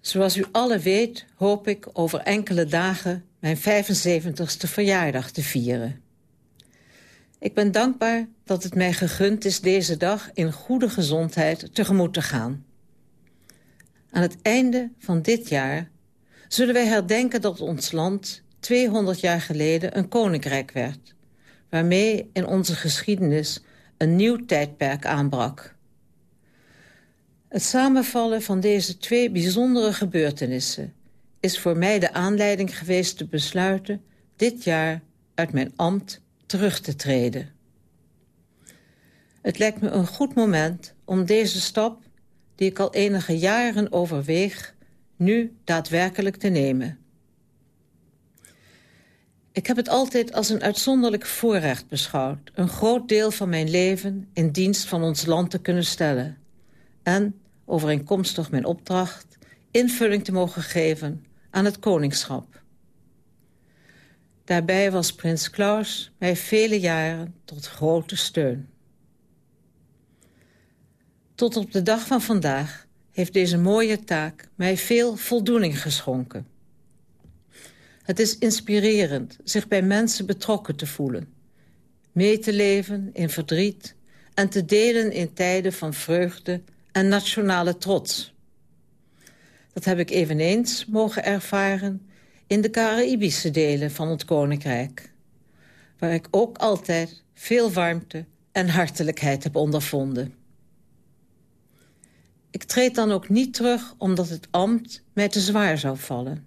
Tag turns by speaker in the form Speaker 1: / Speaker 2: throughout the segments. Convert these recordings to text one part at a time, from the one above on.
Speaker 1: Zoals u alle weet hoop ik over enkele dagen mijn 75ste verjaardag te vieren. Ik ben dankbaar dat het mij gegund is deze dag in goede gezondheid tegemoet te gaan. Aan het einde van dit jaar zullen wij herdenken dat ons land 200 jaar geleden een koninkrijk werd, waarmee in onze geschiedenis een nieuw tijdperk aanbrak. Het samenvallen van deze twee bijzondere gebeurtenissen is voor mij de aanleiding geweest te besluiten dit jaar uit mijn ambt terug te treden. Het lijkt me een goed moment om deze stap, die ik al enige jaren overweeg, nu daadwerkelijk te nemen. Ik heb het altijd als een uitzonderlijk voorrecht beschouwd... een groot deel van mijn leven in dienst van ons land te kunnen stellen. En, overeenkomstig mijn opdracht, invulling te mogen geven aan het koningschap. Daarbij was prins Klaus mij vele jaren tot grote steun. Tot op de dag van vandaag heeft deze mooie taak mij veel voldoening geschonken. Het is inspirerend zich bij mensen betrokken te voelen. Mee te leven in verdriet en te delen in tijden van vreugde en nationale trots. Dat heb ik eveneens mogen ervaren in de Caraïbische delen van het Koninkrijk. Waar ik ook altijd veel warmte en hartelijkheid heb ondervonden. Ik treed dan ook niet terug omdat het ambt mij te zwaar zou vallen.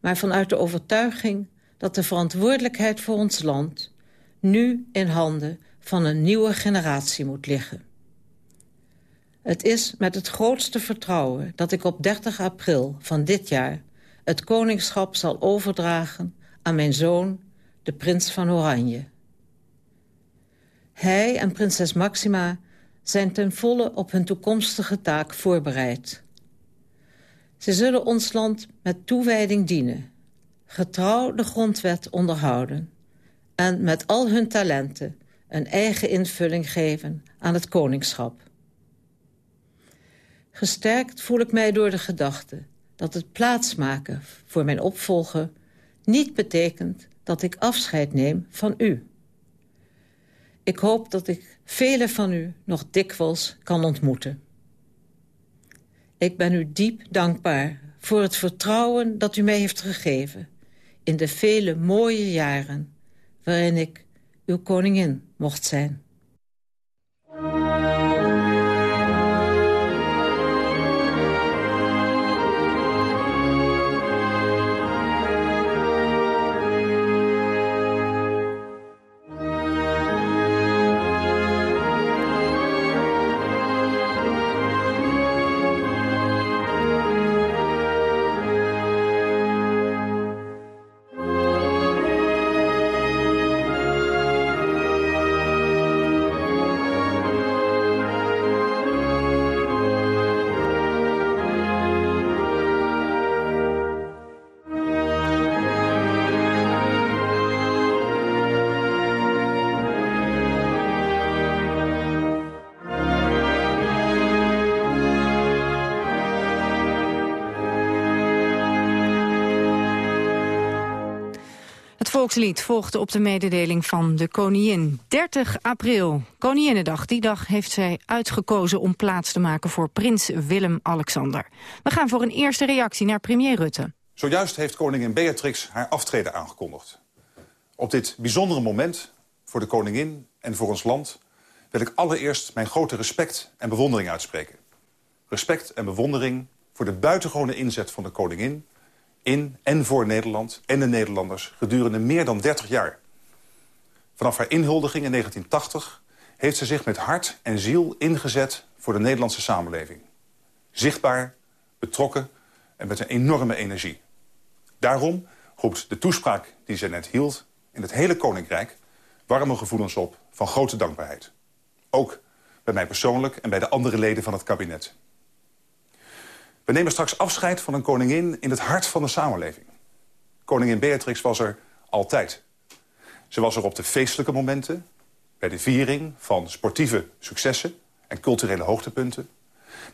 Speaker 1: Maar vanuit de overtuiging dat de verantwoordelijkheid voor ons land... nu in handen van een nieuwe generatie moet liggen. Het is met het grootste vertrouwen dat ik op 30 april van dit jaar... het koningschap zal overdragen aan mijn zoon, de prins van Oranje. Hij en prinses Maxima zijn ten volle op hun toekomstige taak voorbereid. Ze zullen ons land met toewijding dienen, getrouw de grondwet onderhouden... en met al hun talenten een eigen invulling geven aan het koningschap. Gesterkt voel ik mij door de gedachte dat het plaatsmaken voor mijn opvolger... niet betekent dat ik afscheid neem van u. Ik hoop dat ik velen van u nog dikwijls kan ontmoeten. Ik ben u diep dankbaar voor het vertrouwen dat u mij heeft gegeven... in de vele mooie jaren waarin ik uw koningin mocht zijn.
Speaker 2: Volkslied volgde op de mededeling van de koningin. 30 april, Koninginnedag. Die dag heeft zij uitgekozen om plaats te maken voor prins Willem-Alexander. We gaan voor een eerste reactie naar premier Rutte.
Speaker 3: Zojuist heeft koningin Beatrix haar aftreden aangekondigd. Op dit bijzondere moment voor de koningin en voor ons land... wil ik allereerst mijn grote respect en bewondering uitspreken. Respect en bewondering voor de buitengewone inzet van de koningin in en voor Nederland en de Nederlanders gedurende meer dan 30 jaar. Vanaf haar inhuldiging in 1980 heeft ze zich met hart en ziel ingezet voor de Nederlandse samenleving. Zichtbaar, betrokken en met een enorme energie. Daarom roept de toespraak die ze net hield in het hele Koninkrijk... warme gevoelens op van grote dankbaarheid. Ook bij mij persoonlijk en bij de andere leden van het kabinet. We nemen straks afscheid van een koningin in het hart van de samenleving. Koningin Beatrix was er altijd. Ze was er op de feestelijke momenten, bij de viering van sportieve successen en culturele hoogtepunten.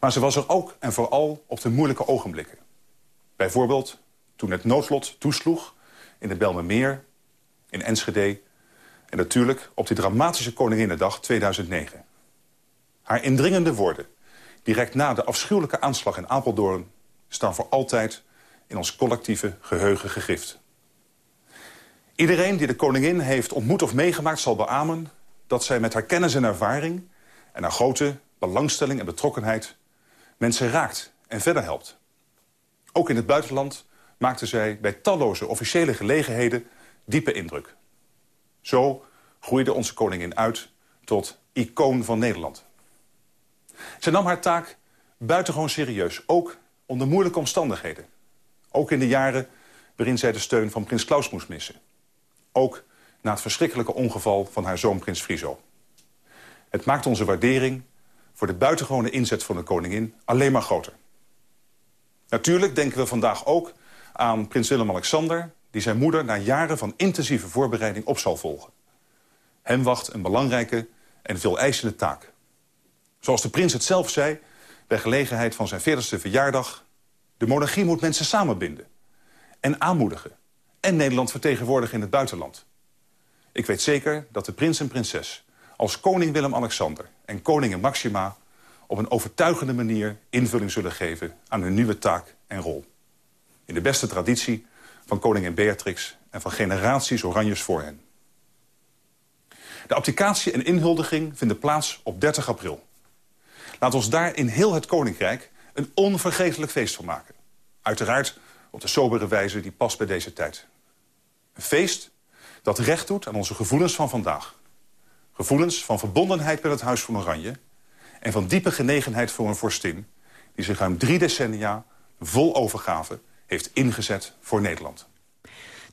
Speaker 3: Maar ze was er ook en vooral op de moeilijke ogenblikken. Bijvoorbeeld toen het noodlot toesloeg in de Belmermeer, in Enschede... en natuurlijk op die dramatische Koninginnedag 2009. Haar indringende woorden, direct na de afschuwelijke aanslag in Apeldoorn... staan voor altijd in ons collectieve geheugen gegrift. Iedereen die de koningin heeft ontmoet of meegemaakt zal beamen... dat zij met haar kennis en ervaring en haar grote belangstelling en betrokkenheid... mensen raakt en verder helpt. Ook in het buitenland maakte zij bij talloze officiële gelegenheden diepe indruk. Zo groeide onze koningin uit tot icoon van Nederland. Ze nam haar taak buitengewoon serieus, ook onder moeilijke omstandigheden. Ook in de jaren waarin zij de steun van prins Klaus moest missen. Ook na het verschrikkelijke ongeval van haar zoon prins Friso. Het maakt onze waardering voor de buitengewone inzet van de koningin alleen maar groter. Natuurlijk denken we vandaag ook aan prins Willem-Alexander... die zijn moeder na jaren van intensieve voorbereiding op zal volgen. Hem wacht een belangrijke en veel eisende taak. Zoals de prins het zelf zei, bij gelegenheid van zijn 40ste verjaardag... de monarchie moet mensen samenbinden en aanmoedigen... en Nederland vertegenwoordigen in het buitenland. Ik weet zeker dat de prins en prinses als koning Willem-Alexander en koningin Maxima... op een overtuigende manier invulling zullen geven aan hun nieuwe taak en rol. In de beste traditie van koningin Beatrix en van generaties Oranjes voor hen. De abdicatie en inhuldiging vinden plaats op 30 april. Laat ons daar in heel het Koninkrijk een onvergetelijk feest van maken. Uiteraard op de sobere wijze die past bij deze tijd. Een feest dat recht doet aan onze gevoelens van vandaag. Gevoelens van verbondenheid met het Huis van Oranje... en van diepe genegenheid voor een vorstin... die zich ruim drie decennia vol overgave heeft ingezet voor Nederland.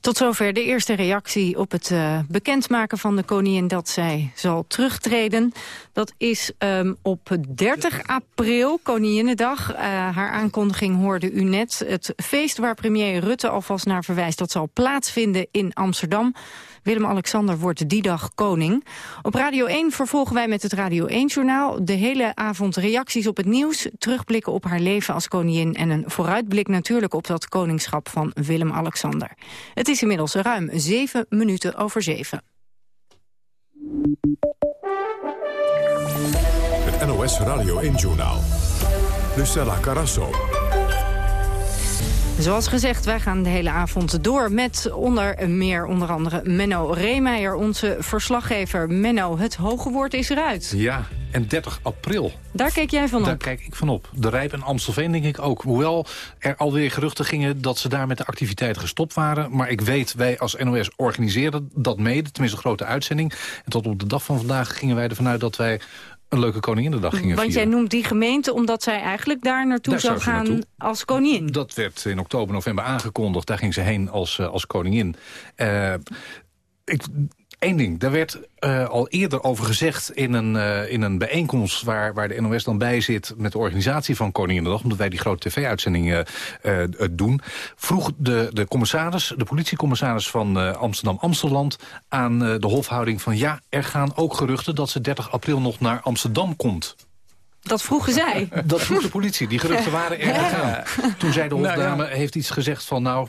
Speaker 2: Tot zover de eerste reactie op het uh, bekendmaken van de koningin dat zij zal terugtreden. Dat is um, op 30 april, Koninginnedag. Uh, haar aankondiging hoorde u net. Het feest waar premier Rutte alvast naar verwijst... dat zal plaatsvinden in Amsterdam. Willem-Alexander wordt die dag koning. Op Radio 1 vervolgen wij met het Radio 1-journaal... de hele avond reacties op het nieuws, terugblikken op haar leven als koningin... en een vooruitblik natuurlijk op dat koningschap van Willem-Alexander. Het is inmiddels ruim zeven minuten over zeven.
Speaker 4: Het NOS Radio 1-journaal. Lucella Carasso.
Speaker 2: Zoals gezegd, wij gaan de hele avond door met onder meer onder andere Menno Reemeijer, onze verslaggever. Menno, het hoge woord is eruit.
Speaker 5: Ja, en 30 april.
Speaker 2: Daar keek jij van op?
Speaker 5: Daar kijk ik van op. De Rijp en Amstelveen denk ik ook. Hoewel er alweer geruchten gingen dat ze daar met de activiteiten gestopt waren. Maar ik weet, wij als NOS organiseren dat mede. Tenminste een grote uitzending. En tot op de dag van vandaag gingen wij ervan uit dat wij een leuke Koninginnedag gingen
Speaker 2: Want jij noemt die gemeente omdat zij eigenlijk daar naartoe zou gaan als koningin.
Speaker 5: Dat werd in oktober, november aangekondigd. Daar ging ze heen als, uh, als koningin. Uh, ik, Eén ding, daar werd uh, al eerder over gezegd in een, uh, in een bijeenkomst... Waar, waar de NOS dan bij zit met de organisatie van Koninginnedag... omdat wij die grote tv-uitzendingen uh, doen... vroeg de, de commissaris, de politiecommissaris van Amsterdam-Amsteland... aan de hofhouding van ja, er gaan ook geruchten... dat ze 30 april nog naar Amsterdam komt.
Speaker 2: Dat vroegen zij.
Speaker 5: Dat vroeg de politie. Die geruchten waren er gegaan. Toen zei de nou hofdame, heeft iets gezegd van... nou,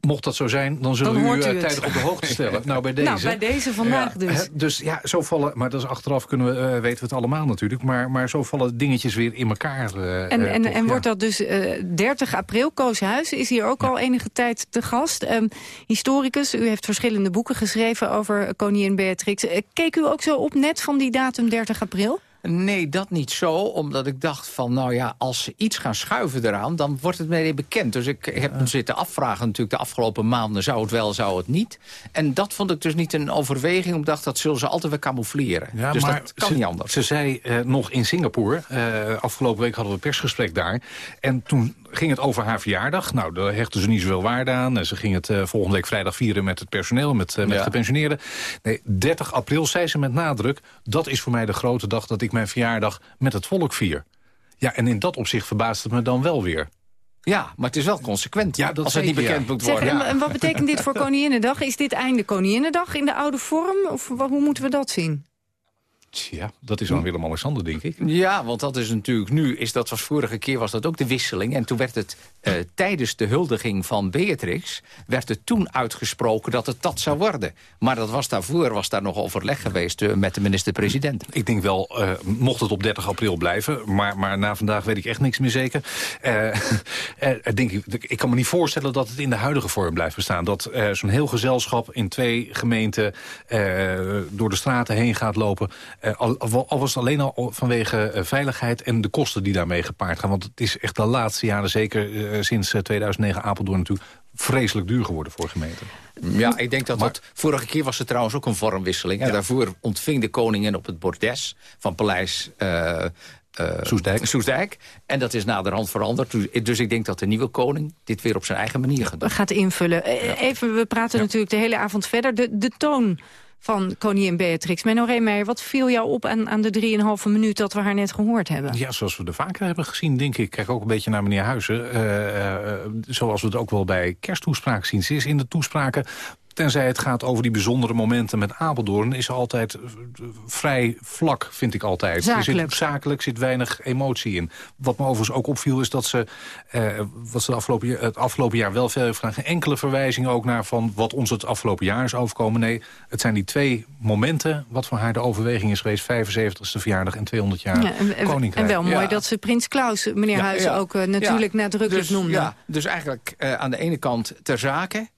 Speaker 5: mocht dat zo zijn, dan zullen we u, u tijdig op de hoogte stellen. Nou, bij deze.
Speaker 2: Nou, bij deze vandaag dus.
Speaker 5: Dus ja, zo vallen... Maar dat is achteraf kunnen we, uh, weten we het allemaal natuurlijk. Maar, maar zo vallen dingetjes weer in elkaar. Uh,
Speaker 2: en en, toch, en wordt dat dus uh, 30 april? Koos Huis is hier ook al enige tijd te gast. Um, historicus, u heeft verschillende boeken geschreven over koningin Beatrix. keek u ook zo op net van die datum 30 april?
Speaker 6: Nee, dat niet zo. Omdat ik dacht van, nou ja, als ze iets gaan schuiven eraan... dan wordt het meteen bekend. Dus ik heb me zitten afvragen natuurlijk de afgelopen maanden... zou het wel, zou het niet. En dat vond ik dus niet een overweging. Omdat ik dacht, dat zullen ze altijd weer camoufleren. Ja, dus maar dat kan
Speaker 5: ze,
Speaker 6: niet anders.
Speaker 5: Ze zei uh, nog in Singapore... Uh, afgelopen week hadden we een persgesprek daar. En toen ging het over haar verjaardag. Nou, daar hechten ze niet zoveel waarde aan. Ze ging het uh, volgende week vrijdag vieren met het personeel, met, uh, met ja. gepensioneerden. Nee, 30 april, zei ze met nadruk... dat is voor mij de grote dag dat ik mijn verjaardag met het volk vier. Ja, en in dat opzicht verbaast het me dan wel weer.
Speaker 6: Ja, maar het is wel consequent ja, dat als het niet bekend ja. moet worden.
Speaker 2: Zeg, en wat betekent dit voor Koninginnedag? Is dit einde Koninginnedag in de oude vorm? Of hoe moeten we dat zien?
Speaker 5: Tja, dat is dan Willem-Alexander, denk ik.
Speaker 6: Ja, want dat is natuurlijk nu, is dat was vorige keer was dat ook de wisseling. En toen werd het uh, tijdens de huldiging van Beatrix... werd het toen uitgesproken dat het dat zou worden. Maar dat was daarvoor, was daar nog overleg geweest uh, met de minister-president.
Speaker 5: Ik denk wel, uh, mocht het op 30 april blijven... maar, maar na vandaag weet ik echt niks meer zeker. ik, ik kan me niet voorstellen dat het in de huidige vorm blijft bestaan. Dat zo'n heel gezelschap in twee gemeenten door de straten heen gaat lopen... al, al, was het alleen al vanwege veiligheid en de kosten die daarmee gepaard gaan. Want het is echt de laatste jaren, zeker sinds 2009 Apeldoorn natuurlijk vreselijk duur geworden voor gemeenten.
Speaker 6: Ja, ik denk dat dat... Vorige keer was er trouwens ook een vormwisseling. Ja. Daarvoor ontving de koningin op het bordes van Paleis... Uh, uh,
Speaker 5: Soesdijk.
Speaker 6: Soesdijk. En dat is naderhand veranderd. Dus ik denk dat de nieuwe koning dit weer op zijn eigen manier gaat doen.
Speaker 2: Gaat invullen. Even, we praten natuurlijk de hele avond verder. De, de toon van koningin Beatrix. Menno Reemeyer, wat viel jou op aan, aan de 3,5 minuut dat we haar net gehoord hebben?
Speaker 5: Ja, zoals we er vaker hebben gezien, denk ik. Kijk ook een beetje naar meneer Huizen. Uh, uh, zoals we het ook wel bij kersttoespraken zien. Ze is in de toespraken Tenzij het gaat over die bijzondere momenten met Apeldoorn... is altijd eh, vrij vlak, vind ik altijd.
Speaker 2: Zakelijk.
Speaker 5: Er zit, zakelijk zit weinig emotie in. Wat me overigens ook opviel is dat ze, eh, wat ze afgelopen, het afgelopen jaar wel veel heeft gedaan... geen enkele verwijzing ook naar van wat ons het afgelopen jaar is overkomen. Nee, het zijn die twee momenten wat voor haar de overweging is geweest. 75ste verjaardag en 200 jaar ja, en,
Speaker 2: Koninkrijk. En wel mooi dat ze Prins Klaus, meneer ja, Huizen, ook uh, natuurlijk nadrukkelijk
Speaker 6: dus,
Speaker 2: noemde.
Speaker 6: Ja, dus eigenlijk uh, aan de ene kant ter zake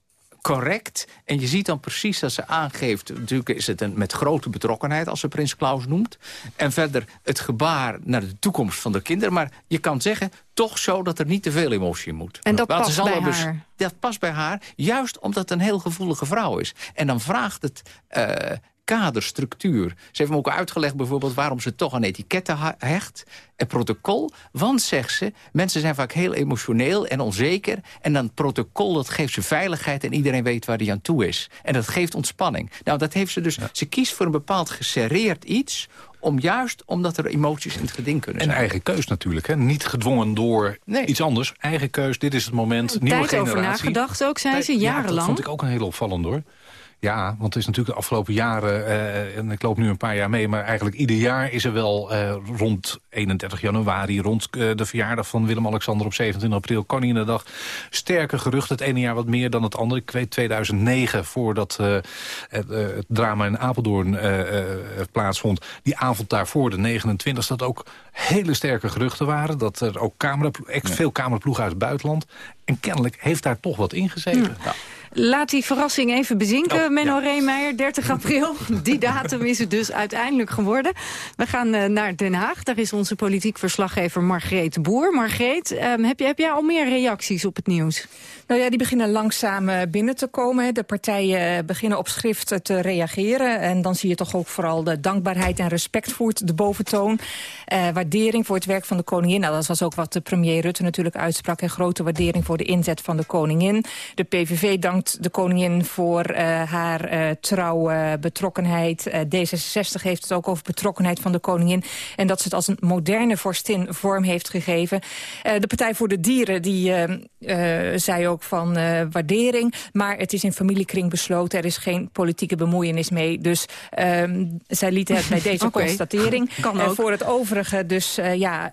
Speaker 6: correct. En je ziet dan precies dat ze aangeeft... natuurlijk is het een, met grote betrokkenheid als ze Prins Klaus noemt. En verder het gebaar naar de toekomst van de kinderen. Maar je kan zeggen, toch zo dat er niet te veel emotie moet.
Speaker 2: En dat past bij haar?
Speaker 6: Dat past bij haar, juist omdat het een heel gevoelige vrouw is. En dan vraagt het... Uh, kaderstructuur. Ze heeft me ook uitgelegd bijvoorbeeld waarom ze toch aan etiketten hecht. En protocol, want, zegt ze, mensen zijn vaak heel emotioneel en onzeker. En dan protocol, dat geeft ze veiligheid en iedereen weet waar hij aan toe is. En dat geeft ontspanning. Nou, dat heeft ze dus, ze kiest voor een bepaald geserreerd iets om juist omdat er emoties in het geding kunnen zijn.
Speaker 5: En eigen keus natuurlijk, hè? niet gedwongen door iets anders. Eigen keus, dit is het moment,
Speaker 2: Tijd
Speaker 5: nieuwe
Speaker 2: generatie. over nagedacht ook, zei ze, jarenlang. Ja,
Speaker 5: dat vond ik ook een heel opvallend hoor. Ja, want het is natuurlijk de afgelopen jaren, uh, en ik loop nu een paar jaar mee... maar eigenlijk ieder jaar is er wel uh, rond 31 januari... rond uh, de verjaardag van Willem-Alexander op 27 april, Koninginnedag... sterke geruchten, het ene jaar wat meer dan het andere. Ik weet 2009, voordat het, het, drama in Apeldoorn plaatsvond... die avond daarvoor, de 29, dat ook hele sterke geruchten waren. Dat er ook camera, veel cameraploegen uit het buitenland... en kennelijk heeft daar toch wat ingezeten. Ja.
Speaker 2: Laat die verrassing even bezinken, oh, Menno ja. Reemeijer. 30 april, die datum is het dus uiteindelijk geworden. We gaan uh, naar Den Haag. Daar is onze politiek verslaggever Margreet Boer. Margreet, um, heb, je, heb jij al meer reacties op het nieuws?
Speaker 7: Nou ja, die beginnen langzaam uh, binnen te komen. De partijen beginnen op schrift te reageren. En dan zie je toch ook vooral de dankbaarheid en respect voert de boventoon. Uh, waardering voor het werk van de koningin. Nou, dat was ook wat de premier Rutte natuurlijk uitsprak. En grote waardering voor de inzet van de koningin. De PVV dankt de koningin voor uh, haar uh, trouwe betrokkenheid. Uh, D66 heeft het ook over betrokkenheid van de koningin. En dat ze het als een moderne vorstin vorm heeft gegeven. de Partij voor de Dieren die, zei ook van waardering. Maar het is in familiekring besloten. Er is geen politieke bemoeienis mee. Dus ehm, zij lieten het bij deze okay. constatering.
Speaker 2: Kan ook.
Speaker 7: voor het overige dus ja,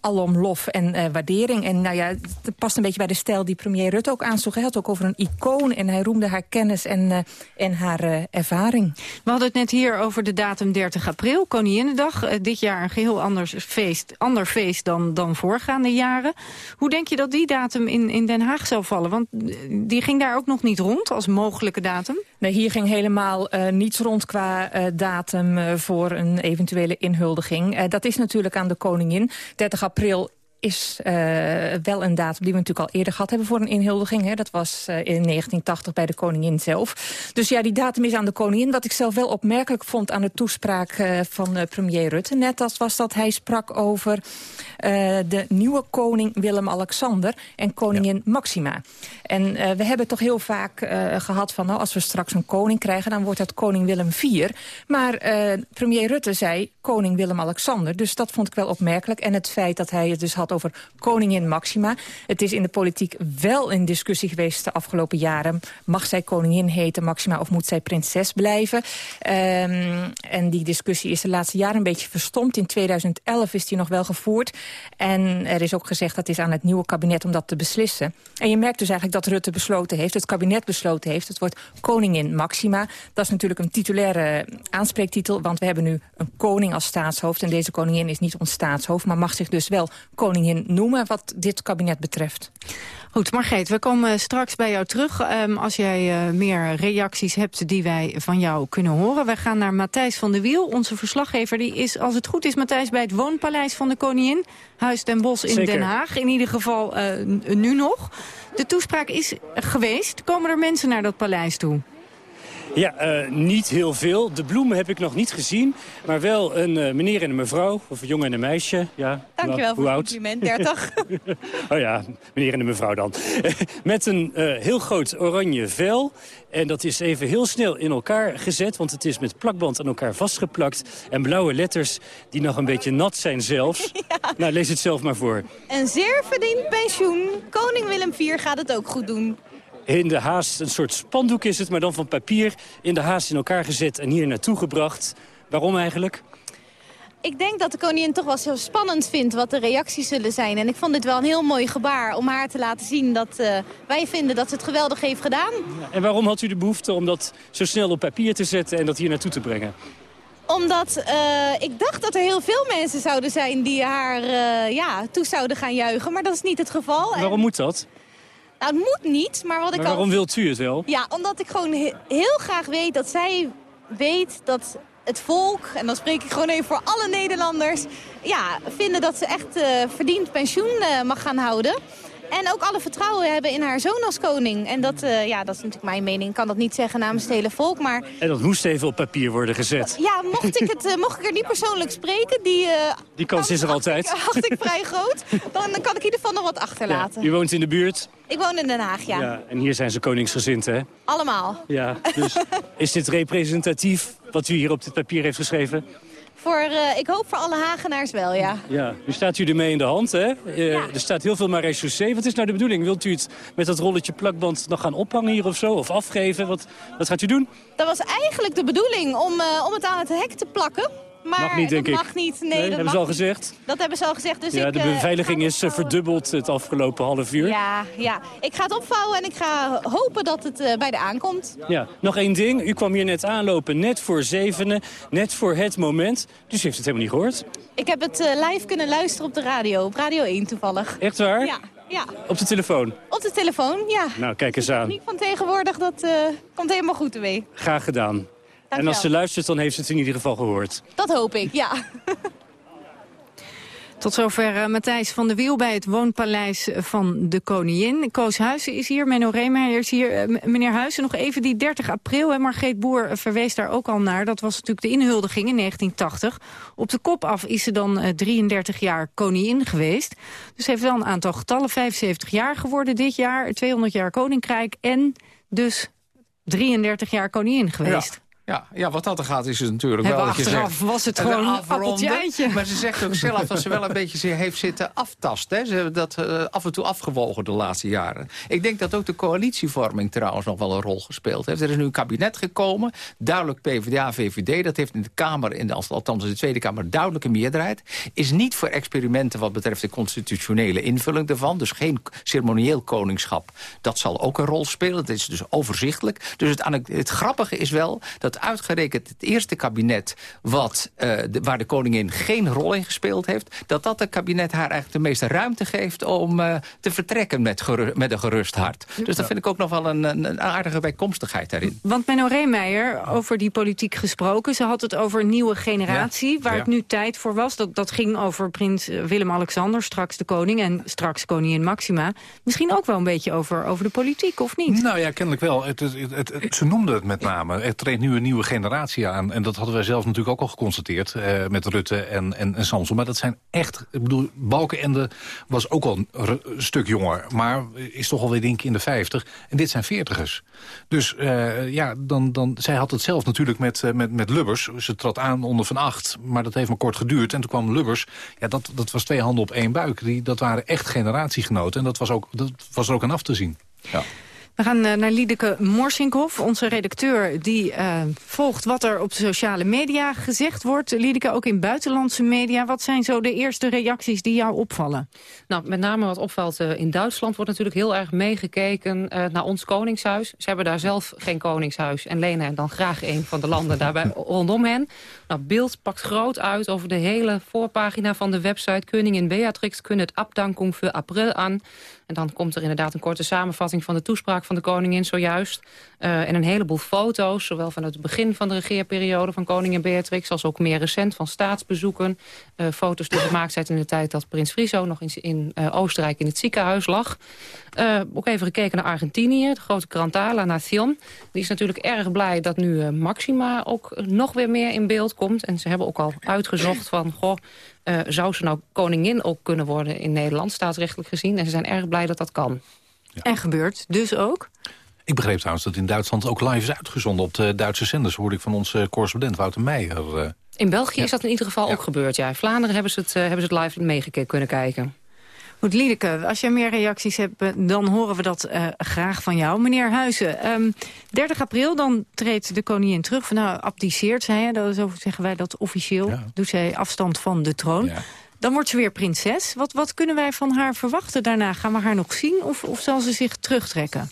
Speaker 7: alom lof en waardering. En nou ja, het past een beetje bij de stijl die premier Rutte ook aansloeg. Hij had ook over een icoon en hij roemde haar kennis en, uh, en haar uh, ervaring.
Speaker 2: We hadden het net hier over de datum 30 april, Koninginnedag. Uh, dit jaar een geheel anders feest, ander feest dan, dan voorgaande jaren. Hoe denk je dat die datum in, in Den Haag zou vallen? Want die ging daar ook nog niet rond als mogelijke datum?
Speaker 7: Nee, hier ging helemaal niets rond qua datum voor een eventuele inhuldiging. dat is natuurlijk aan de koningin. 30 april is uh, wel een datum die we natuurlijk al eerder gehad hebben voor een inhuldiging. Hè. Dat was uh, in 1980 bij de koningin zelf. Dus ja, die datum is aan de koningin. Wat ik zelf wel opmerkelijk vond aan de toespraak uh, van premier Rutte net... dat was dat hij sprak over de nieuwe koning Willem-Alexander en koningin ja. Maxima. En we hebben toch heel vaak gehad van... nou, als we straks een koning krijgen, dan wordt dat koning Willem IV. Maar premier Rutte zei koning Willem-Alexander. Dus dat vond ik wel opmerkelijk. En het feit dat hij het dus had over koningin Maxima. Het is in de politiek wel een discussie geweest de afgelopen jaren. Mag zij koningin heten, Maxima, of moet zij prinses blijven? Um, en die discussie is de laatste jaren een beetje verstomd. In 2011 is die nog wel gevoerd. En er is ook gezegd dat het is aan het nieuwe kabinet om dat te beslissen. En je merkt dus eigenlijk dat Rutte besloten heeft, het kabinet besloten heeft... het wordt koningin Maxima. Dat is natuurlijk een titulaire aanspreektitel, want we hebben nu een koning als staatshoofd. En deze koningin is niet ons staatshoofd, maar mag zich dus wel koningin noemen... wat dit kabinet betreft.
Speaker 2: Goed, Margreet, we komen straks bij jou terug. Um, als jij uh, meer reacties hebt die wij van jou kunnen horen. Wij gaan naar Matthijs van der Wiel, onze verslaggever. Die is, als het goed is, Matthijs, bij het woonpaleis van de koningin. Huis Den Bosch in Den Haag. In ieder geval uh, nu nog. De toespraak is geweest. Komen er mensen naar dat paleis toe?
Speaker 8: Ja, uh, niet heel veel. De bloemen heb ik nog niet gezien. Maar wel een uh, meneer en een mevrouw. Of een jongen en een meisje. Ja,
Speaker 9: Dankjewel voor het compliment. 30.
Speaker 8: oh ja, meneer en een mevrouw dan. Met een uh, heel groot oranje vel. En dat is even heel snel in elkaar gezet. Want het is met plakband aan elkaar vastgeplakt. En blauwe letters die nog een beetje nat zijn zelfs. ja. Nou, lees het zelf maar voor.
Speaker 9: Een zeer verdiend pensioen. Koning Willem IV gaat het ook goed doen
Speaker 8: in de haast, een soort spandoek is het, maar dan van papier... in de haast in elkaar gezet en hier naartoe gebracht. Waarom eigenlijk?
Speaker 9: Ik denk dat de koningin toch wel zo spannend vindt wat de reacties zullen zijn. En ik vond dit wel een heel mooi gebaar om haar te laten zien dat uh, wij vinden dat ze het geweldig heeft gedaan.
Speaker 8: En waarom had u de behoefte om dat zo snel op papier te zetten en dat hier naartoe te brengen?
Speaker 9: Omdat uh, ik dacht dat er heel veel mensen zouden zijn die haar uh, ja, toe zouden gaan juichen. Maar dat is niet het geval.
Speaker 8: Waarom en... moet dat?
Speaker 9: Nou, het moet niet, maar wat ik
Speaker 8: maar waarom
Speaker 9: al...
Speaker 8: wilt u het wel?
Speaker 9: Ja, omdat ik gewoon heel graag weet dat zij weet dat het volk, en dan spreek ik gewoon even voor alle Nederlanders... ja, vinden dat ze echt uh, verdiend pensioen uh, mag gaan houden. En ook alle vertrouwen hebben in haar zoon als koning. En dat, uh, ja, dat is natuurlijk mijn mening. Ik kan dat niet zeggen namens het hele volk. Maar...
Speaker 8: En dat moest even op papier worden gezet.
Speaker 9: Ja, mocht ik, het, uh, mocht ik er niet persoonlijk spreken... Die, uh,
Speaker 8: die kans is er altijd.
Speaker 9: acht ik vrij groot. Dan kan ik in ieder geval nog wat achterlaten.
Speaker 8: Ja, u woont in de buurt?
Speaker 9: Ik woon in Den Haag, ja.
Speaker 8: ja en hier zijn ze koningsgezind, hè?
Speaker 9: Allemaal.
Speaker 8: Ja, dus is dit representatief wat u hier op dit papier heeft geschreven?
Speaker 9: Voor, uh, ik hoop voor alle Hagenaars wel, ja.
Speaker 8: Ja, nu staat u ermee in de hand, hè? Uh, ja. Er staat heel veel marechaussee. Wat is nou de bedoeling? Wilt u het met dat rolletje plakband nog gaan ophangen hier of zo? Of afgeven? Wat, wat gaat u doen?
Speaker 9: Dat was eigenlijk de bedoeling om, uh, om het aan het hek te plakken. Maar
Speaker 8: mag niet, denk
Speaker 9: dat
Speaker 8: ik.
Speaker 9: mag niet. Nee,
Speaker 8: nee
Speaker 9: dat
Speaker 8: hebben
Speaker 9: mag
Speaker 8: ze al
Speaker 9: niet.
Speaker 8: gezegd?
Speaker 9: Dat hebben ze al gezegd. Dus
Speaker 8: ja,
Speaker 9: ik,
Speaker 8: de beveiliging is verdubbeld het afgelopen half uur.
Speaker 9: Ja, ja, ik ga het opvouwen en ik ga hopen dat het uh, bij de aankomt.
Speaker 8: Ja, nog één ding. U kwam hier net aanlopen, net voor zevenen, net voor het moment. Dus u heeft het helemaal niet gehoord?
Speaker 9: Ik heb het uh, live kunnen luisteren op de radio, op Radio 1 toevallig.
Speaker 8: Echt waar?
Speaker 9: Ja. Ja.
Speaker 8: Op de telefoon?
Speaker 9: Op de telefoon, ja.
Speaker 8: Nou, kijk eens aan.
Speaker 9: Niet van tegenwoordig, dat uh, komt helemaal goed ermee.
Speaker 8: Graag gedaan. En als ze luistert, dan heeft ze het in ieder geval gehoord.
Speaker 9: Dat hoop ik, ja.
Speaker 2: Tot zover uh, Matthijs van der Wiel bij het woonpaleis van de koningin. Koos Huizen is hier, Menno Reemeyer is hier. Uh, meneer Huizen, nog even die 30 april. Hè, Margreet Boer uh, verwees daar ook al naar. Dat was natuurlijk de inhuldiging in 1980. Op de kop af is ze dan 33 jaar koningin geweest. Dus heeft wel een aantal getallen. 75 jaar geworden dit jaar, 200 jaar koninkrijk en dus 33 jaar koningin geweest.
Speaker 6: Ja. Ja, ja, wat dat er gaat is het natuurlijk
Speaker 2: Hebben
Speaker 6: wel...
Speaker 2: achteraf
Speaker 6: dat je
Speaker 2: was het gewoon een appeltje.
Speaker 6: Maar ze zegt ook zelf dat ze wel een beetje heeft zitten aftasten. Hè. Ze hebben dat uh, af en toe afgewogen de laatste jaren. Ik denk dat ook de coalitievorming trouwens nog wel een rol gespeeld heeft. Er is nu een kabinet gekomen, duidelijk PvdA-VVD. Dat heeft in de Kamer, in de, althans in de Tweede Kamer, duidelijke meerderheid. Is niet voor experimenten wat betreft de constitutionele invulling daarvan. Dus geen ceremonieel koningschap. Dat zal ook een rol spelen. Het is dus overzichtelijk. Dus het, het grappige is wel dat uitgerekend het eerste kabinet... Wat, uh, de, waar de koningin geen rol in gespeeld heeft... dat dat het kabinet haar eigenlijk de meeste ruimte geeft... om uh, te vertrekken met, met een gerust hart. Dus dat vind ik ook nog wel een, een, een aardige bijkomstigheid daarin.
Speaker 2: Want Menno Reemeijer, over die politiek gesproken... ze had het over een nieuwe generatie, ja. waar ja. het nu tijd voor was. Dat, dat ging over prins Willem-Alexander, straks de koning... en straks koningin Maxima. Misschien ook wel een beetje over, over de politiek, of niet?
Speaker 5: Nou ja, kennelijk wel. Het, het, het, ze noemde het met name. Er treedt nu een nieuwe generatie aan. En dat hadden wij zelf natuurlijk ook al geconstateerd uh, met Rutte en, en, en Samson. Maar dat zijn echt, ik bedoel, Balkenende was ook al een, stuk jonger. Maar is toch alweer denk ik in de 50. En dit zijn veertigers. Dus uh, ja, dan, dan, zij had het zelf natuurlijk met, uh, met, met Lubbers. Ze trad aan onder Van Acht, maar dat heeft maar kort geduurd. En toen kwam Lubbers, ja, dat, dat was twee handen op één buik. Die, dat waren echt generatiegenoten. En dat was, ook, dat was er ook aan af te zien. Ja.
Speaker 2: We gaan eh, naar Liedeke Morsinkhoff, onze redacteur... die uh, volgt wat er op de sociale media gezegd wordt. Liedeke, ook in buitenlandse media. Wat zijn zo de eerste reacties die jou opvallen?
Speaker 10: Nou, met name wat opvalt uh, in Duitsland wordt natuurlijk heel erg meegekeken naar ons koningshuis. Ze hebben daar zelf geen koningshuis en lenen dan graag een van de landen daarbij rondom hen. Nou, Beeld pakt groot uit over de hele voorpagina van de website. Koningin Beatrix kunnen het Abdankung voor april aan. En dan komt er inderdaad een korte samenvatting van de toespraak van de koningin zojuist. Uh, en een heleboel foto's, zowel van het begin van de regeerperiode van koningin Beatrix... als ook meer recent van staatsbezoeken. Uh, foto's die gemaakt zijn in de tijd dat prins Friso nog in, in uh, Oostenrijk in het ziekenhuis lag. Ook even gekeken naar Argentinië, de grote Grantala Nation. Die is natuurlijk erg blij dat nu Maxima ook nog weer meer in beeld komt. En ze hebben ook al uitgezocht van... Goh, uh, zou ze nou koningin ook kunnen worden in Nederland, staatsrechtelijk gezien. En ze zijn erg blij dat dat kan.
Speaker 2: Ja. En gebeurt dus ook?
Speaker 5: Ik begreep trouwens dat in Duitsland ook live is uitgezonden op de Duitse zenders. Hoorde ik van onze correspondent Wouter Meijer.
Speaker 10: In België ja. is dat in ieder geval ook gebeurd, ja. In Vlaanderen hebben ze het, hebben ze het live meegekeken kunnen kijken.
Speaker 2: Goed, Liedeke, als je meer reacties hebt, dan horen we dat uh, graag van jou. Meneer Huizen, um, 30 april, dan treedt de koningin terug. Van, nou, abdiceert zij, dat zo zeggen wij dat officieel. Ja. Doet zij afstand van de troon. Ja. Dan wordt ze weer prinses. Wat, wat kunnen wij van haar verwachten daarna? Gaan we haar nog zien of, of zal ze zich terugtrekken?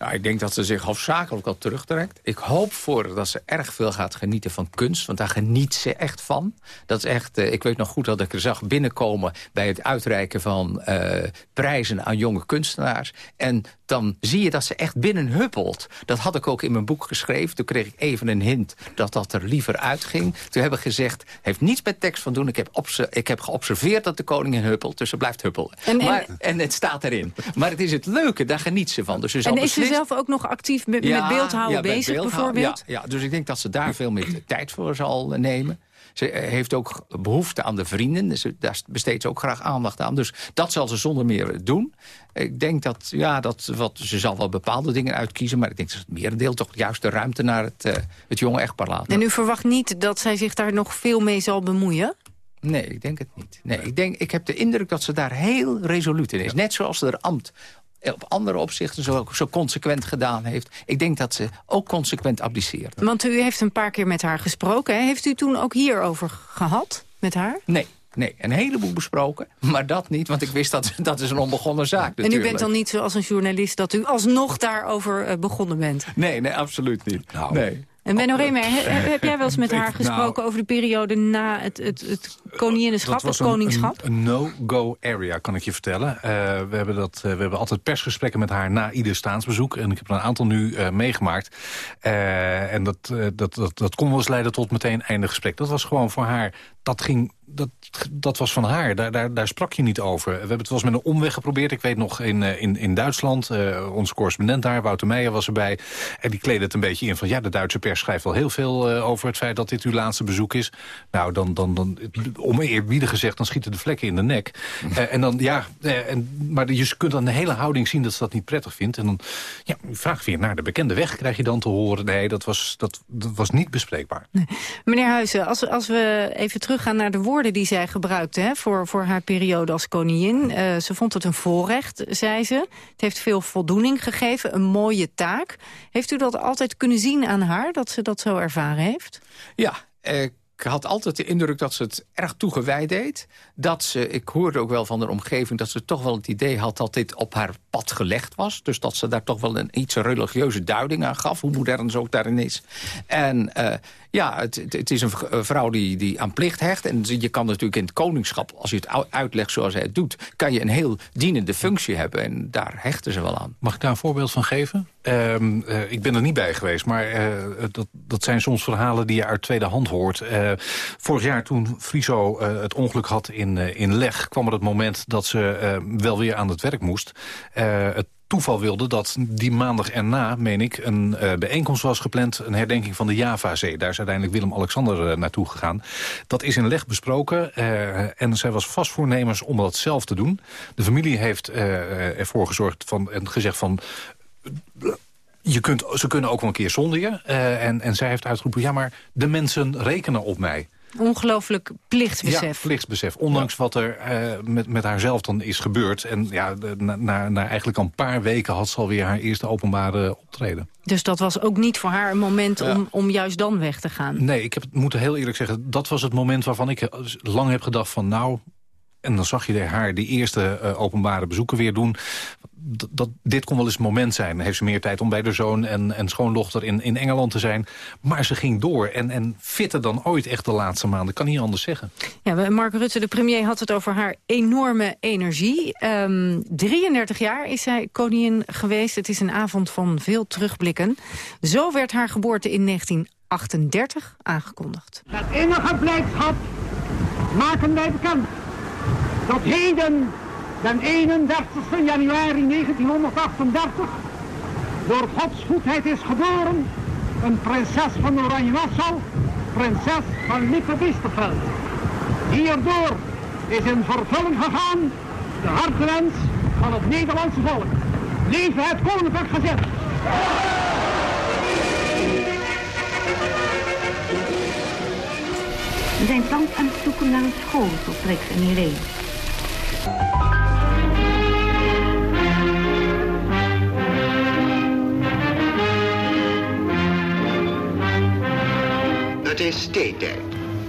Speaker 6: Nou, ik denk dat ze zich hoofdzakelijk al terugtrekt. Ik hoop voor dat ze erg veel gaat genieten van kunst. Want daar geniet ze echt van. Dat is echt, uh, ik weet nog goed dat ik er zag binnenkomen... bij het uitreiken van uh, prijzen aan jonge kunstenaars. En dan zie je dat ze echt binnen huppelt. Dat had ik ook in mijn boek geschreven. Toen kreeg ik even een hint dat dat er liever uitging. Toen heb ik gezegd, heeft niets met tekst van doen. Ik heb, ik heb geobserveerd dat de koningin huppelt. Dus ze blijft huppelen. En, en, maar, en het staat erin. Maar het is het leuke, daar geniet ze van. Dus ze
Speaker 2: is ze zelf ook nog actief met, ja, met beeldhouden ja, bezig beeldhouden, bijvoorbeeld?
Speaker 6: Ja, ja, dus ik denk dat ze daar veel meer tijd voor zal nemen. Ze heeft ook behoefte aan de vrienden. Dus daar besteedt ze ook graag aandacht aan. Dus dat zal ze zonder meer doen. Ik denk dat, ja, dat wat, ze zal wel bepaalde dingen uitkiezen... maar ik denk dat het merendeel toch juist de ruimte naar het, uh, het jonge echtpaar laat.
Speaker 2: En u verwacht niet dat zij zich daar nog veel mee zal bemoeien?
Speaker 6: Nee, ik denk het niet. Nee, ik, denk, ik heb de indruk dat ze daar heel resoluut in is. Net zoals ze er ambt op andere opzichten zo, zo consequent gedaan heeft. Ik denk dat ze ook consequent abdiceert.
Speaker 2: Want u heeft een paar keer met haar gesproken. Hè? Heeft u toen ook hierover gehad met haar?
Speaker 6: Nee. Nee, een heleboel besproken, maar dat niet, want ik wist dat dat is een onbegonnen zaak. Natuurlijk.
Speaker 2: En u bent dan niet zoals een journalist dat u alsnog daarover uh, begonnen bent?
Speaker 6: Nee, nee, absoluut niet. Nou, nee.
Speaker 2: En Benno Remer, heb jij wel eens met haar gesproken nou, over de periode na het, het, het koningschap?
Speaker 5: een, een no-go area, kan ik je vertellen. Uh, we, hebben dat, uh, we hebben altijd persgesprekken met haar na ieder staatsbezoek. En ik heb er een aantal nu uh, meegemaakt. en dat, dat, dat, dat kon wel eens leiden tot meteen einde gesprek. Dat was gewoon voor haar, dat ging dat, dat was van haar. Daar, daar, daar sprak je niet over. We hebben het wel eens met een omweg geprobeerd. Ik weet nog in, in, in Duitsland, uh, onze correspondent daar, Wouter Meijer, was erbij. En die kleedde het een beetje in van... ja, de Duitse pers schrijft wel heel veel uh, over het feit dat dit uw laatste bezoek is. Nou, dan, dan, dan om eerbiedig gezegd, dan schieten de vlekken in de nek. Uh, en dan, ja, en, maar je kunt dan de hele houding zien dat ze dat niet prettig vindt. En dan ja, vraag weer naar de bekende weg, krijg je dan te horen. Nee, dat was, dat, dat was niet bespreekbaar. Nee.
Speaker 2: Meneer Huizen, als, als we even teruggaan naar de woorden die zij gebruikte hè, voor, voor haar periode als koningin. Uh, ze vond het een voorrecht, zei ze. Het heeft veel voldoening gegeven, een mooie taak. Heeft u dat altijd kunnen zien aan haar, dat ze dat zo ervaren heeft?
Speaker 6: Ja, ik had altijd de indruk dat ze het erg toegewijd deed. Dat ze, ik hoorde ook wel van de omgeving... dat ze toch wel het idee had dat dit op haar pad gelegd was. Dus dat ze daar toch wel een iets religieuze duiding aan gaf. Hoe modern ze ook daarin is. En uh, ja, het, het, is een vrouw die, die aan plicht hecht. En je kan natuurlijk in het koningschap, als je het uitlegt zoals hij het doet... kan je een heel dienende functie hebben. En daar hechten ze wel aan.
Speaker 5: Mag ik daar een voorbeeld van geven? Um, uh, ik ben er niet bij geweest, maar uh, dat, dat zijn soms verhalen die je uit tweede hand hoort. Uh, vorig jaar toen Friso het ongeluk had in, in Leg... kwam er het moment dat ze wel weer aan het werk moest. het toeval wilde dat die maandag erna, meen ik... een uh, bijeenkomst was gepland, een herdenking van de Javazee. Daar is uiteindelijk Willem-Alexander uh, naartoe gegaan. Dat is in leg besproken uh, en zij was vast voornemens om dat zelf te doen. De familie heeft ervoor gezorgd van, en gezegd van je kunt, ze kunnen ook wel een keer zonder je. En, en zij heeft uitgeroepen, ja, maar de mensen rekenen op mij.
Speaker 2: Ongelooflijk plichtsbesef.
Speaker 5: Ja, plichtsbesef. Ondanks wat er uh, met, met haarzelf dan is gebeurd. En ja, na, na, na, eigenlijk een paar weken had ze alweer haar eerste openbare optreden.
Speaker 2: Dus dat was ook niet voor haar een moment ja. om, om juist dan weg te gaan?
Speaker 5: Nee, ik heb, moet heel eerlijk zeggen, dat was het moment waarvan ik lang heb gedacht van... nou, en dan zag je haar die eerste uh, openbare bezoeken weer doen dat, dit kon wel eens het moment zijn. Dan heeft ze meer tijd om bij de zoon en, en schoondochter in, in Engeland te zijn. Maar ze ging door en, en fitter dan ooit echt de laatste maanden. Kan niet anders zeggen.
Speaker 2: Ja, Mark Rutte, de premier, had het over haar enorme energie. Um, ehm, 33 jaar is zij koningin geweest. Het is een avond van veel terugblikken. Zo werd haar geboorte in 1938 aangekondigd.
Speaker 11: Met enige blijdschap maken wij bekend dat heden den 31 januari 1938 door Gods goedheid is geboren een prinses van Oranje-Nassau, prinses van Lippe-Biesterveld. Hierdoor is in vervulling gegaan de hartewens van het Nederlandse volk. Leven het koninklijk gezet!
Speaker 12: We zijn thans aan het zoeken naar een school voor Trix en Irene.
Speaker 13: Het is theetijd.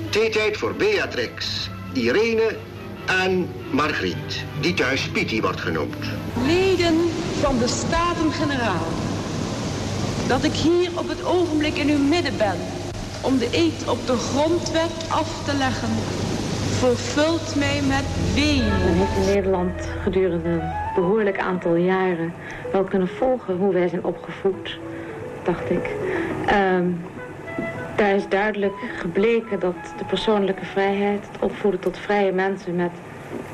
Speaker 13: Theetijd voor Beatrix, Irene en Margriet, die thuis Pitti wordt genoemd.
Speaker 14: Leden van de Staten-Generaal, dat ik hier op het ogenblik in uw midden ben om de eed op de grondwet af te leggen, vervult mij met weeën.
Speaker 12: Men heeft in Nederland gedurende een behoorlijk aantal jaren wel kunnen volgen hoe wij zijn opgevoed, dacht ik. Um, daar is duidelijk gebleken dat de persoonlijke vrijheid, het opvoeden tot vrije mensen met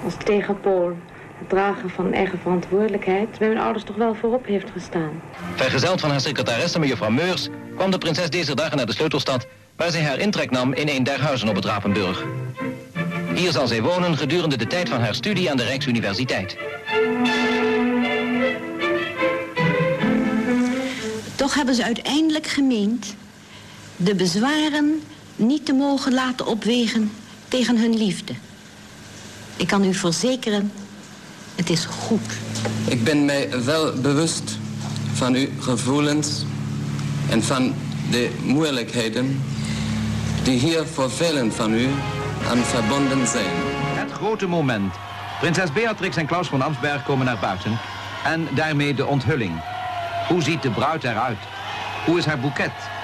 Speaker 12: als tegenpool het dragen van eigen verantwoordelijkheid, bij mijn ouders toch wel voorop heeft gestaan.
Speaker 15: Vergezeld van haar secretaresse, mevrouw Meurs, kwam de prinses deze dagen naar de sleutelstad, waar zij haar intrek nam in een der huizen op het Rapenburg. Hier zal zij wonen gedurende de tijd van haar studie aan de Rijksuniversiteit.
Speaker 16: Toch hebben ze uiteindelijk gemeend de bezwaren niet te mogen laten opwegen tegen hun liefde. Ik kan u verzekeren, het is goed.
Speaker 17: Ik ben mij wel bewust van uw gevoelens en van de moeilijkheden die hier voor velen van u aan verbonden zijn.
Speaker 15: Het grote moment. Prinses Beatrix en Klaus van Amsberg komen naar buiten en daarmee de onthulling. Hoe ziet de bruid eruit? Hoe is haar boeket?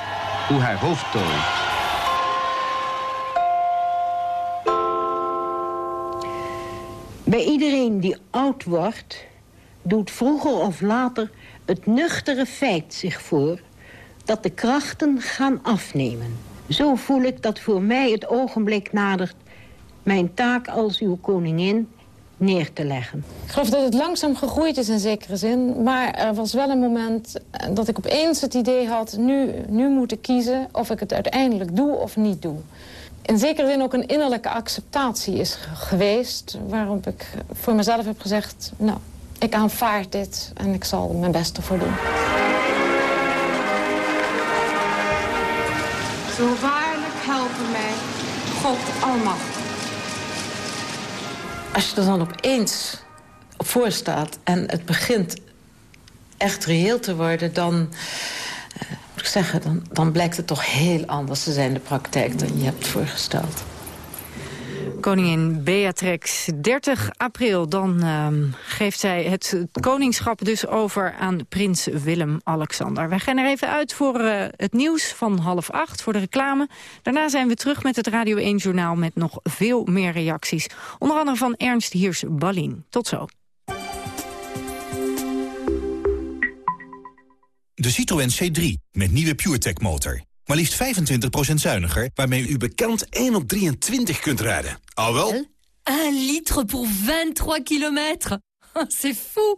Speaker 15: hoe haar hoofdtooi.
Speaker 16: Bij iedereen die oud wordt, doet vroeger of later het nuchtere feit zich voor dat de krachten gaan afnemen. Zo voel ik dat voor mij het ogenblik nadert mijn taak als uw koningin neer te leggen.
Speaker 18: Ik geloof dat het langzaam gegroeid is in zekere zin. Maar er was wel een moment dat ik opeens het idee had... nu, nu moet ik kiezen of ik het uiteindelijk doe of niet doe. In zekere zin ook een innerlijke acceptatie is geweest... waarop ik voor mezelf heb gezegd... nou, ik aanvaard dit en ik zal mijn best ervoor doen.
Speaker 1: Als je er dan opeens op voor staat en het begint echt reëel te worden... dan, uh, moet ik zeggen, dan, dan blijkt het toch heel anders te zijn, de praktijk, dan je hebt voorgesteld.
Speaker 2: Koningin Beatrix, 30 april, dan uh, geeft zij het koningschap dus over aan prins Willem-Alexander. Wij gaan er even uit voor uh, het nieuws van half acht, voor de reclame. Daarna zijn we terug met het Radio 1-journaal met nog veel meer reacties. Onder andere van Ernst Hiers-Ballin. Tot zo.
Speaker 19: De Citroën C3 met nieuwe PureTech motor. Maar liefst 25% zuiniger, waarmee u bekend 1 op 23 kunt rijden. Al wel?
Speaker 20: 1 litre pour 23 kilometer. C'est fou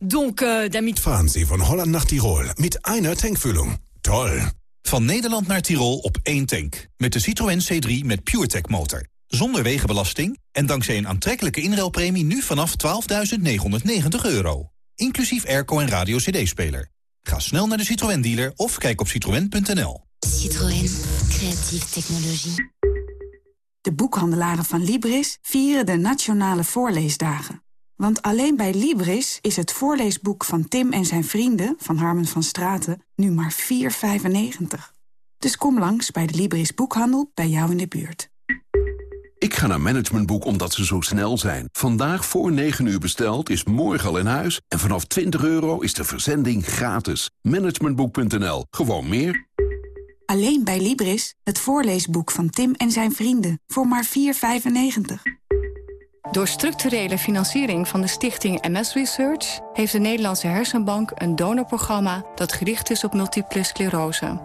Speaker 20: Donc, euh, damit...
Speaker 4: Fahren Sie von Holland nach Tirol mit einer Tankfüllung. Toll!
Speaker 19: Van Nederland naar Tirol op één tank. Met de Citroën C3 met PureTech motor. Zonder wegenbelasting en dankzij een aantrekkelijke inruilpremie nu vanaf 12.990 euro. Inclusief airco en radio cd-speler. Ga snel naar de Citroën dealer of kijk op citroën.nl.
Speaker 21: Citroën. Creatieve technologie.
Speaker 22: De boekhandelaren van Libris vieren de Nationale Voorleesdagen. Want alleen bij Libris is het voorleesboek van Tim en zijn vrienden... van Harmen van Straten nu maar 4,95. Dus kom langs bij de Libris Boekhandel bij jou in de buurt.
Speaker 23: Ik ga naar Managementboek omdat ze zo snel zijn. Vandaag voor 9 uur besteld is morgen al in huis. En vanaf 20 euro is de verzending gratis. Managementboek.nl. Gewoon meer.
Speaker 22: Alleen bij Libris, het voorleesboek van Tim en zijn vrienden. Voor maar 4,95.
Speaker 24: Door structurele financiering van de stichting MS Research... heeft de Nederlandse Hersenbank een donorprogramma... dat gericht is op multiple sclerose.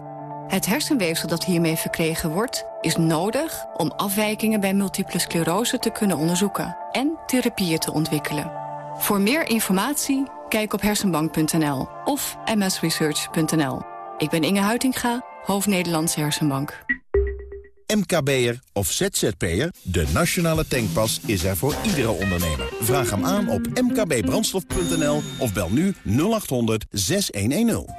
Speaker 24: Het hersenweefsel dat hiermee verkregen wordt... is nodig om afwijkingen bij multiple sclerose te kunnen onderzoeken... en therapieën te ontwikkelen. Voor meer informatie, kijk op hersenbank.nl of msresearch.nl. Ik ben Inge Huitinga, hoofd Nederlandse Hersenbank.
Speaker 25: MKB'er of ZZP'er? De nationale tankpas is er voor iedere ondernemer. Vraag hem aan op mkbbrandstof.nl of bel nu 0800 6110.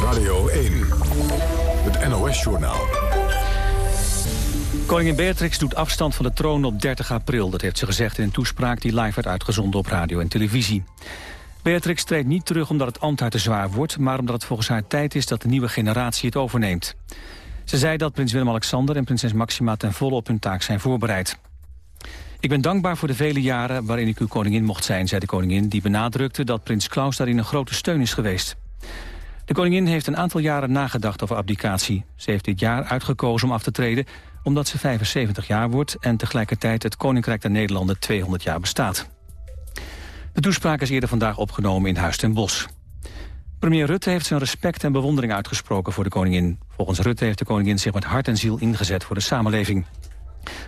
Speaker 4: Radio 1. Het NOS-journaal.
Speaker 26: Koningin Beatrix doet afstand van de troon op 30 april. Dat heeft ze gezegd in een toespraak die live werd uitgezonden op radio en televisie. Beatrix treedt niet terug omdat het ambt haar te zwaar wordt... maar omdat het volgens haar tijd is dat de nieuwe generatie het overneemt. Ze zei dat prins Willem-Alexander en prinses Maxima ten volle op hun taak zijn voorbereid. Ik ben dankbaar voor de vele jaren waarin ik uw koningin mocht zijn, zei de koningin... die benadrukte dat prins Klaus daarin een grote steun is geweest. De koningin heeft een aantal jaren nagedacht over abdicatie. Ze heeft dit jaar uitgekozen om af te treden omdat ze 75 jaar wordt... en tegelijkertijd het Koninkrijk der Nederlanden 200 jaar bestaat. De toespraak is eerder vandaag opgenomen in Huis ten Bosch. Premier Rutte heeft zijn respect en bewondering uitgesproken voor de koningin. Volgens Rutte heeft de koningin zich met hart en ziel ingezet voor de samenleving.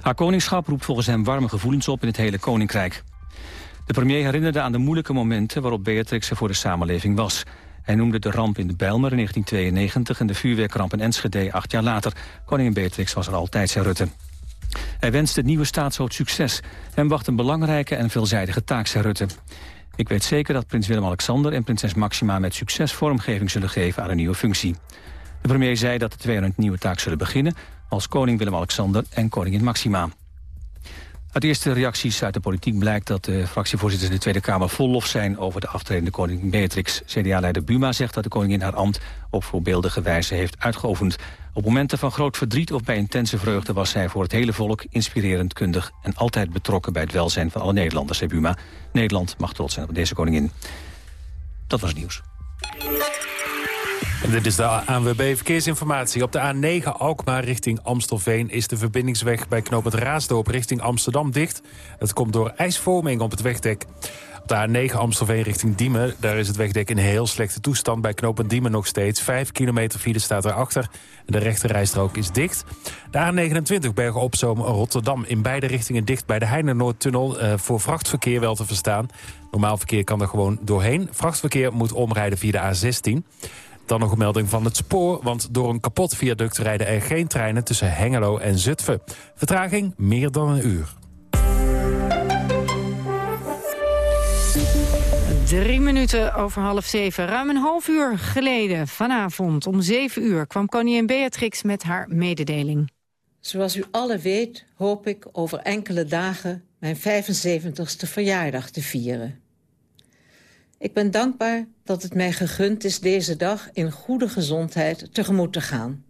Speaker 26: Haar koningschap roept volgens hem warme gevoelens op in het hele koninkrijk. De premier herinnerde aan de moeilijke momenten waarop Beatrix er voor de samenleving was. Hij noemde de ramp in de Bijlmer in 1992 en de vuurwerkramp in Enschede acht jaar later. Koningin Beatrix was er altijd, zei Rutte. Hij wenst het nieuwe staatshoofd succes. Hem wacht een belangrijke en veelzijdige taak, zei Rutte. Ik weet zeker dat prins Willem-Alexander en prinses Maxima... met succes vormgeving zullen geven aan een nieuwe functie. De premier zei dat de twee aan nieuwe taak zullen beginnen... als koning Willem-Alexander en koningin Maxima. Uit eerste reacties uit de politiek blijkt dat de fractievoorzitters in de Tweede Kamer vol lof zijn over de aftredende koningin Beatrix. CDA-leider Buma zegt dat de koningin haar ambt op voorbeeldige wijze heeft uitgeoefend. Op momenten van groot verdriet of bij intense vreugde was zij voor het hele volk inspirerend kundig en altijd betrokken bij het welzijn van alle Nederlanders, zei Buma. Nederland mag trots zijn op deze koningin. Dat was nieuws.
Speaker 27: Dit is de ANWB Verkeersinformatie. Op de A9 Alkmaar richting Amstelveen is de verbindingsweg bij knooppunt Raasdorp richting Amsterdam dicht. Het komt door ijsvorming op het wegdek. Op de A9 Amstelveen richting Diemen, daar is het wegdek in heel slechte toestand. Bij knooppunt Diemen nog steeds. Vijf kilometer file staat erachter. De rechte rijstrook is dicht. De A29 Bergen op Zoom Rotterdam in beide richtingen dicht bij de Heijnen-Noordtunnel. Uh, voor vrachtverkeer wel te verstaan. Normaal verkeer kan er gewoon doorheen. Vrachtverkeer moet omrijden via de A16. Dan nog een melding van het spoor, want door een kapot viaduct rijden er geen treinen tussen Hengelo en Zutphen. Vertraging meer dan een uur.
Speaker 2: Drie minuten over half zeven. Ruim een half uur geleden, vanavond om zeven uur... kwam koningin Beatrix met haar mededeling.
Speaker 1: Zoals u alle weet, hoop ik over enkele dagen... mijn 75ste verjaardag te vieren. Ik ben dankbaar dat het mij gegund is deze dag in goede gezondheid tegemoet te gaan.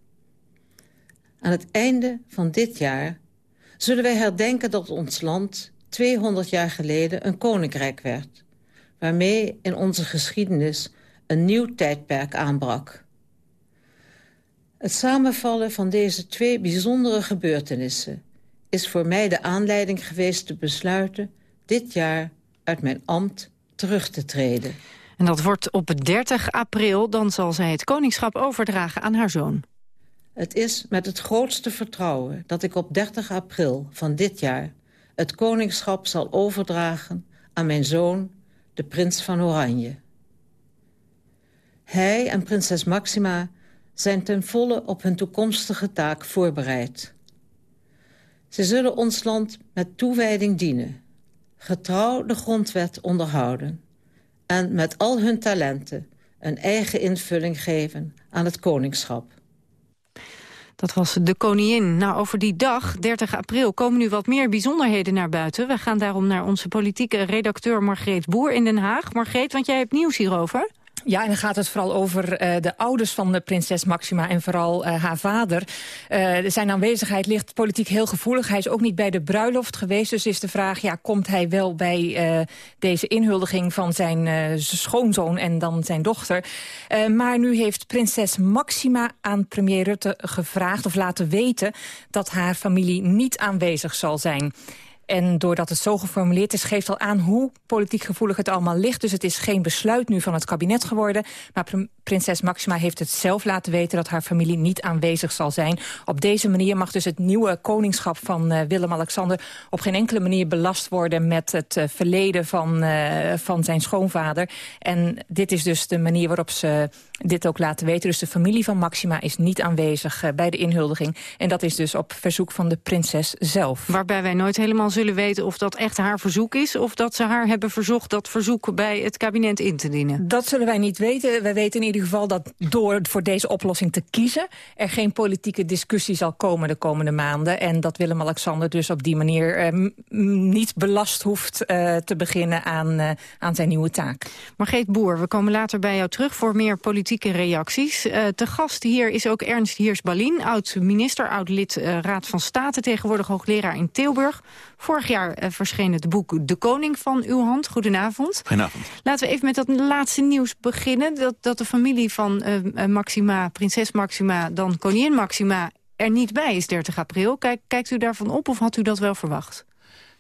Speaker 1: Aan het einde van dit jaar zullen wij herdenken dat ons land 200 jaar geleden een koninkrijk werd, waarmee in onze geschiedenis een nieuw tijdperk aanbrak. Het samenvallen van deze twee bijzondere gebeurtenissen is voor mij de aanleiding geweest te besluiten dit jaar uit mijn ambt terug te treden.
Speaker 2: En dat wordt op 30 april, dan zal zij het koningschap overdragen aan haar zoon.
Speaker 1: Het is met het grootste vertrouwen dat ik op 30 april van dit jaar... het koningschap zal overdragen aan mijn zoon, de prins van Oranje. Hij en prinses Maxima zijn ten volle op hun toekomstige taak voorbereid. Ze zullen ons land met toewijding dienen, getrouw de grondwet onderhouden en met al hun talenten een eigen invulling geven aan het koningschap.
Speaker 2: Dat was de koningin. Nou, over die dag, 30 april, komen nu wat meer bijzonderheden naar buiten. We gaan daarom naar onze politieke redacteur Margreet Boer in Den Haag. Margreet, want jij hebt nieuws hierover.
Speaker 7: Ja, en dan gaat het vooral over uh, de ouders van de prinses Maxima en vooral uh, haar vader. Uh, zijn aanwezigheid ligt politiek heel gevoelig. Hij is ook niet bij de bruiloft geweest. Dus is de vraag, ja, komt hij wel bij deze inhuldiging van zijn schoonzoon en dan zijn dochter? maar nu heeft prinses Maxima aan premier Rutte gevraagd of laten weten... dat haar familie niet aanwezig zal zijn. En doordat het zo geformuleerd is, geeft al aan hoe politiek gevoelig het allemaal ligt. Dus het is geen besluit nu van het kabinet geworden. Maar prinses Maxima heeft het zelf laten weten dat haar familie niet aanwezig zal zijn. Op deze manier mag dus het nieuwe koningschap van uh, Willem-Alexander op geen enkele manier belast worden met het uh, verleden van, uh, van zijn schoonvader. En dit is dus de manier waarop ze dit ook laten weten. Dus de familie van Maxima is niet aanwezig bij de inhuldiging. En dat is dus op verzoek van de prinses zelf.
Speaker 2: Waarbij wij nooit helemaal zullen weten of dat echt haar verzoek is... of dat ze haar hebben verzocht dat verzoek bij het kabinet in te dienen.
Speaker 7: Dat zullen wij niet weten. Wij weten in ieder geval dat door voor deze oplossing te kiezen... er geen politieke discussie zal komen de komende maanden... en dat Willem-Alexander dus op die manier eh, niet belast hoeft uh, te beginnen aan, uh, aan zijn nieuwe taak.
Speaker 2: Margreet Boer, we komen later bij jou terug voor meer politieke reacties. Uh, te gast hier is ook Ernst Heers-Balien, oud-minister, oud-lid Raad van State... tegenwoordig hoogleraar in Tilburg. Vorig jaar uh, verscheen het boek De Koning van uw hand. Goedenavond.
Speaker 28: Goedenavond.
Speaker 2: Laten we even met dat laatste nieuws beginnen. Dat, dat de familie van uh, Maxima, prinses Maxima, dan koningin Maxima... er niet bij is 30 april. Kijk, kijkt u daarvan op of had u dat wel verwacht?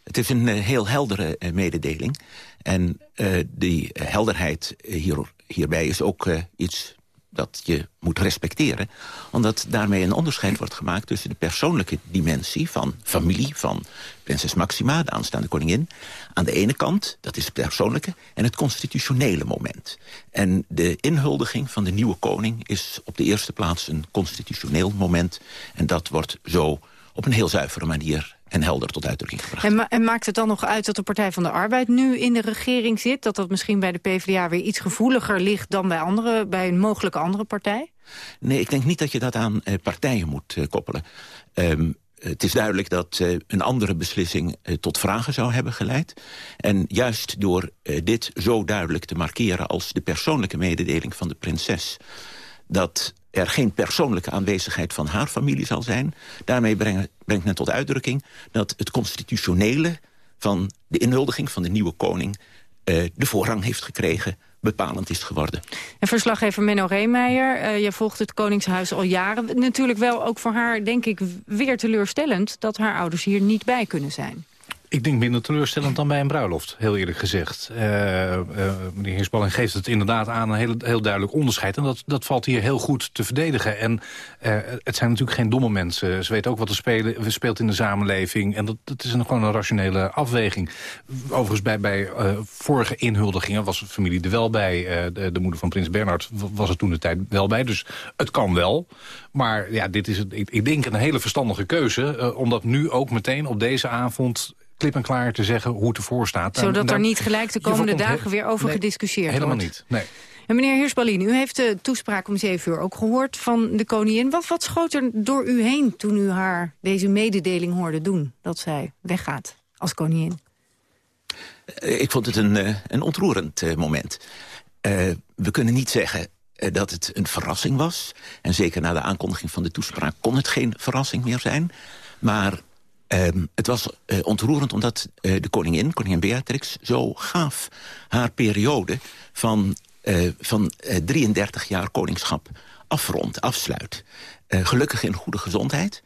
Speaker 28: Het is een uh, heel heldere mededeling. En die helderheid hier, hierbij is ook iets dat je moet respecteren. Omdat daarmee een onderscheid wordt gemaakt... tussen de persoonlijke dimensie van familie... van prinses Maxima, de aanstaande koningin... aan de ene kant, dat is het persoonlijke... en het constitutionele moment. En de inhuldiging van de nieuwe koning... is op de eerste plaats een constitutioneel moment. En dat wordt zo op een heel zuivere manier en helder tot uitdrukking gebracht.
Speaker 2: En, ma en, maakt het dan nog uit dat de Partij van de Arbeid nu in de regering zit? Dat dat misschien bij de PvdA weer iets gevoeliger ligt... dan bij, andere, bij een mogelijke andere partij?
Speaker 28: Nee, ik denk niet dat je dat aan uh, partijen moet uh, koppelen. Um, het is duidelijk dat uh, een andere beslissing uh, tot vragen zou hebben geleid. En juist door uh, dit zo duidelijk te markeren als de persoonlijke mededeling van de prinses... dat er geen persoonlijke aanwezigheid van haar familie zal zijn. Daarmee brengt, men tot uitdrukking dat het constitutionele van de inhuldiging van de nieuwe koning... Uh, de voorrang heeft gekregen bepalend is geworden.
Speaker 2: En verslaggever Menno Reemeijer, uh, je volgt het Koningshuis al jaren. Natuurlijk wel ook voor haar, denk ik, weer teleurstellend... dat haar ouders hier niet bij kunnen zijn.
Speaker 5: Ik denk minder teleurstellend dan bij een bruiloft, heel eerlijk gezegd. Uh, uh, meneer Heersballing geeft het inderdaad aan een heel, heel duidelijk onderscheid. En dat, dat valt hier heel goed te verdedigen. En uh, het zijn natuurlijk geen domme mensen. Ze weten ook wat er spelen, speelt in de samenleving. En dat, dat is een, gewoon een rationele afweging. Overigens, bij, bij vorige inhuldigingen was de familie er wel bij. De, de, moeder van prins Bernhard was er toen de tijd wel bij. Dus het kan wel. Maar ja, dit is, het, ik, ik denk, een hele verstandige keuze. omdat nu ook meteen op deze avond klip en klaar te zeggen hoe het ervoor staat.
Speaker 2: Zodat er niet gelijk de komende dagen weer over gediscussieerd
Speaker 5: helemaal
Speaker 2: wordt.
Speaker 5: Helemaal niet, nee.
Speaker 2: En meneer Heersbalin, u heeft de toespraak om 7 uur ook gehoord van de koningin. Wat, wat schoot er door u heen toen u haar deze mededeling hoorde doen? Dat zij weggaat als koningin.
Speaker 28: Eh, ik vond het een, eh, een ontroerend uh, moment. Uh, we kunnen niet zeggen dat het een verrassing was. En zeker na de aankondiging van de toespraak kon het geen verrassing meer zijn. Maar Um, het was uh, ontroerend omdat uh, de koningin, koningin Beatrix... zo gaaf haar periode van, uh, van 33 jaar koningschap afrondt, afsluit. gelukkig in goede gezondheid.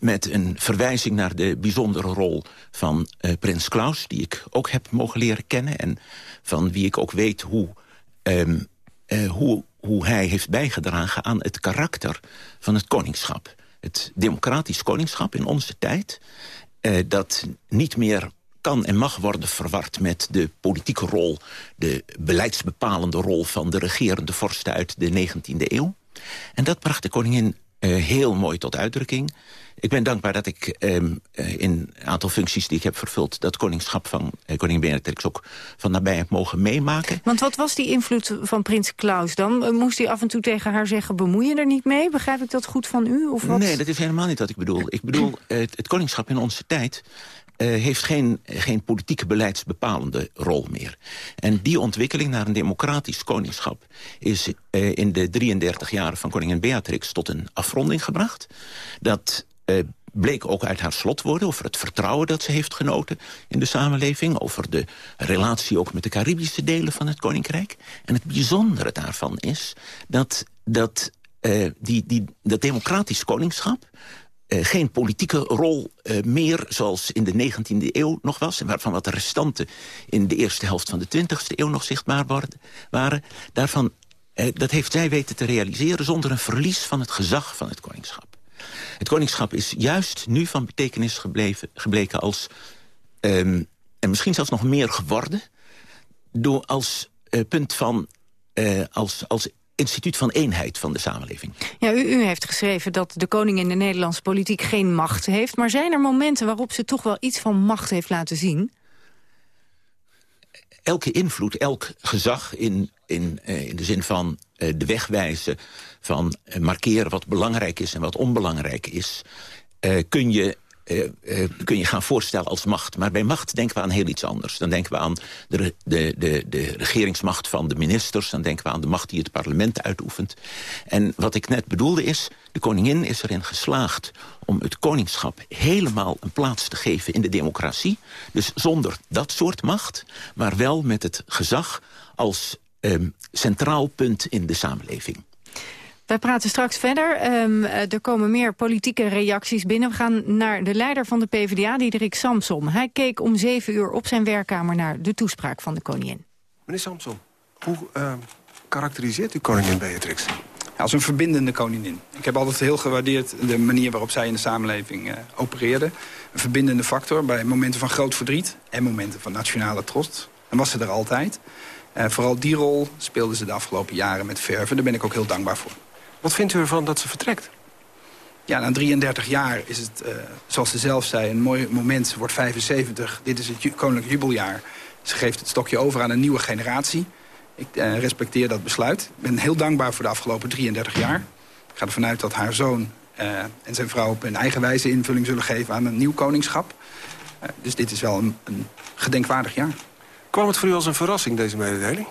Speaker 28: met een verwijzing naar de bijzondere rol van prins Klaus... die ik ook heb mogen leren kennen... en van wie ik ook weet hoe, um, hoe, hoe hij heeft bijgedragen aan het karakter van het koningschap het democratisch koningschap in onze tijd... dat niet meer kan en mag worden verward met de politieke rol... de beleidsbepalende rol van de regerende vorsten uit de 19e eeuw. En dat bracht de koningin uh, heel mooi tot uitdrukking. Ik ben dankbaar dat ik um, in een aantal functies die ik heb vervuld... dat koningschap van uh, koningin Beatrix ook van nabij heb mogen meemaken.
Speaker 2: Want wat was die invloed van prins Klaus dan? Moest hij af en toe tegen haar zeggen, bemoei je er niet mee? Begrijp ik dat goed van u? Of wat?
Speaker 28: Nee, dat is helemaal niet wat ik bedoel. Ik bedoel, het, het koningschap in onze tijd uh, heeft geen, geen politieke beleidsbepalende rol meer. En die ontwikkeling naar een democratisch koningschap... is uh, in de 33 jaren van koningin Beatrix tot een afronding gebracht. Dat uh, bleek ook uit haar slotwoorden over het vertrouwen dat ze heeft genoten in de samenleving. Over de relatie ook met de Caribische delen van het koninkrijk. En het bijzondere daarvan is dat, dat, uh, die, die, dat democratisch koningschap uh, geen politieke rol meer zoals in de 19e eeuw nog was... en waarvan wat de restanten in de eerste helft van de 20e eeuw nog zichtbaar waren. Daarvan, dat heeft zij weten te realiseren zonder een verlies van het gezag van het koningschap. Het koningschap is juist nu van betekenis gebleven, gebleken als... Um, en misschien zelfs nog meer geworden... door als punt van... als, als instituut van eenheid van de samenleving.
Speaker 2: Ja, u, u, heeft geschreven dat de koning in de Nederlandse politiek geen macht heeft. Maar zijn er momenten waarop ze toch wel iets van macht heeft laten zien?
Speaker 28: Elke invloed, elk gezag in, in, uh, in de zin van uh, de wegwijzen... van uh, markeren wat belangrijk is en wat onbelangrijk is... kun je uh, kun je gaan voorstellen als macht. Maar bij macht denken we aan heel iets anders. Dan denken we aan de, de, de, de regeringsmacht van de ministers. Dan denken we aan de macht die het parlement uitoefent. En wat ik net bedoelde is... de koningin is erin geslaagd om het koningschap helemaal een plaats te geven in de democratie. Dus zonder dat soort macht, maar wel met het gezag als um, centraal punt in de samenleving.
Speaker 2: Wij praten straks verder. Um, er komen meer politieke reacties binnen. We gaan naar de leider van de PvdA, Diederik Samson. Hij keek om zeven uur op zijn werkkamer naar de toespraak van de koningin.
Speaker 29: Meneer Samson, hoe uh, karakteriseert u koningin Beatrix?
Speaker 30: Ja, als een verbindende koningin. Ik heb altijd heel gewaardeerd de manier waarop zij in de samenleving uh, opereerde. Een verbindende factor bij momenten van groot verdriet en momenten van nationale trots. En was ze er altijd. Uh, vooral die rol speelde ze de afgelopen jaren met verven. Daar ben ik ook heel dankbaar voor.
Speaker 29: Wat vindt u ervan dat ze vertrekt?
Speaker 30: Ja, na 33 jaar is het, uh, zoals ze zelf zei, een mooi moment. Ze wordt 75, dit is het ju koninklijk jubeljaar. Ze geeft het stokje over aan een nieuwe generatie. Ik uh, respecteer dat besluit. Ik ben heel dankbaar voor de afgelopen 33 jaar. Ik ga ervan uit dat haar zoon uh, en zijn vrouw op hun eigen wijze invulling zullen geven aan een nieuw koningschap. dus dit is wel een, een gedenkwaardig jaar.
Speaker 29: Kwam het voor u als een verrassing, deze mededeling?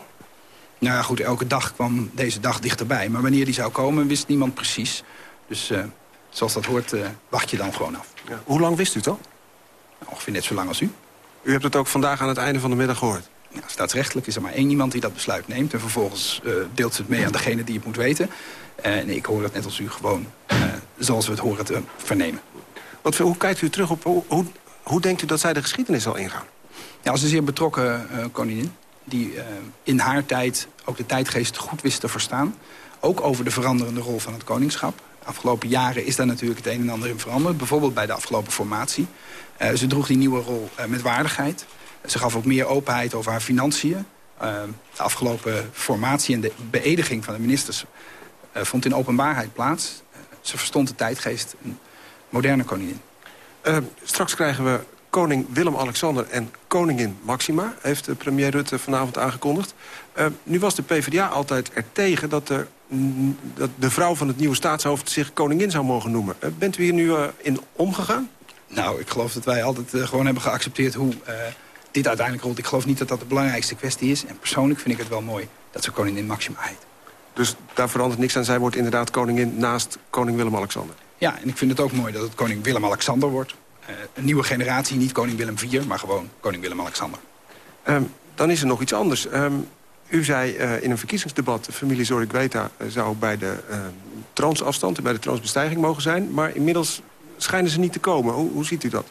Speaker 30: Nou ja, goed, elke dag kwam deze dag dichterbij. Maar wanneer die zou komen, wist niemand precies. Dus uh, zoals dat hoort, uh, wacht je dan gewoon af.
Speaker 29: Ja. Hoe lang wist u het al?
Speaker 30: Nou, ongeveer net zo lang als u.
Speaker 29: U hebt het ook vandaag aan het einde van de middag gehoord?
Speaker 30: Staatsrechtelijk is er maar één iemand die dat besluit neemt. En vervolgens uh, deelt ze het mee aan degene die het moet weten. en ik hoor het net als u gewoon zoals we het horen te vernemen.
Speaker 29: Wat, hoe kijkt u terug op... Hoe, hoe, hoe denkt u dat zij de geschiedenis zal ingaan?
Speaker 30: Ja, als een zeer betrokken koningin die uh, in haar tijd ook de tijdgeest goed wist te verstaan. Ook over de veranderende rol van het koningschap. De afgelopen jaren is daar natuurlijk het een en ander in veranderd. Bijvoorbeeld bij de afgelopen formatie. Uh, ze droeg die nieuwe rol uh, met waardigheid. Ze gaf ook meer openheid over haar financiën. de afgelopen formatie en de beëdiging van de ministers vond in openbaarheid plaats. ze verstond de tijdgeest, een moderne koningin.
Speaker 29: straks krijgen we koning Willem-Alexander en koningin Maxima... heeft de premier Rutte vanavond aangekondigd. Uh, nu was de PvdA altijd er tegen dat, er, dat de vrouw van het nieuwe staatshoofd... zich koningin zou mogen noemen. Uh, bent u hier nu uh, in omgegaan?
Speaker 30: Nou, ik geloof dat wij altijd gewoon hebben geaccepteerd hoe dit uiteindelijk rolt. Ik geloof niet dat dat de belangrijkste kwestie is. En persoonlijk vind ik het wel mooi dat ze koningin Maxima heet.
Speaker 29: Dus daar verandert niks aan. Zij wordt inderdaad koningin naast koning Willem-Alexander.
Speaker 30: Ja, en ik vind het ook mooi dat het koning Willem-Alexander wordt. Uh, een nieuwe generatie, niet koning Willem IV, maar gewoon koning Willem-Alexander.
Speaker 29: Um, dan is er nog iets anders. Um, u zei uh, in een verkiezingsdebat... de familie Zorrigueta uh, zou bij de uh, troonsafstand... bij de troonsbestijging mogen zijn. Maar inmiddels schijnen ze niet te komen. Hoe, hoe ziet u dat?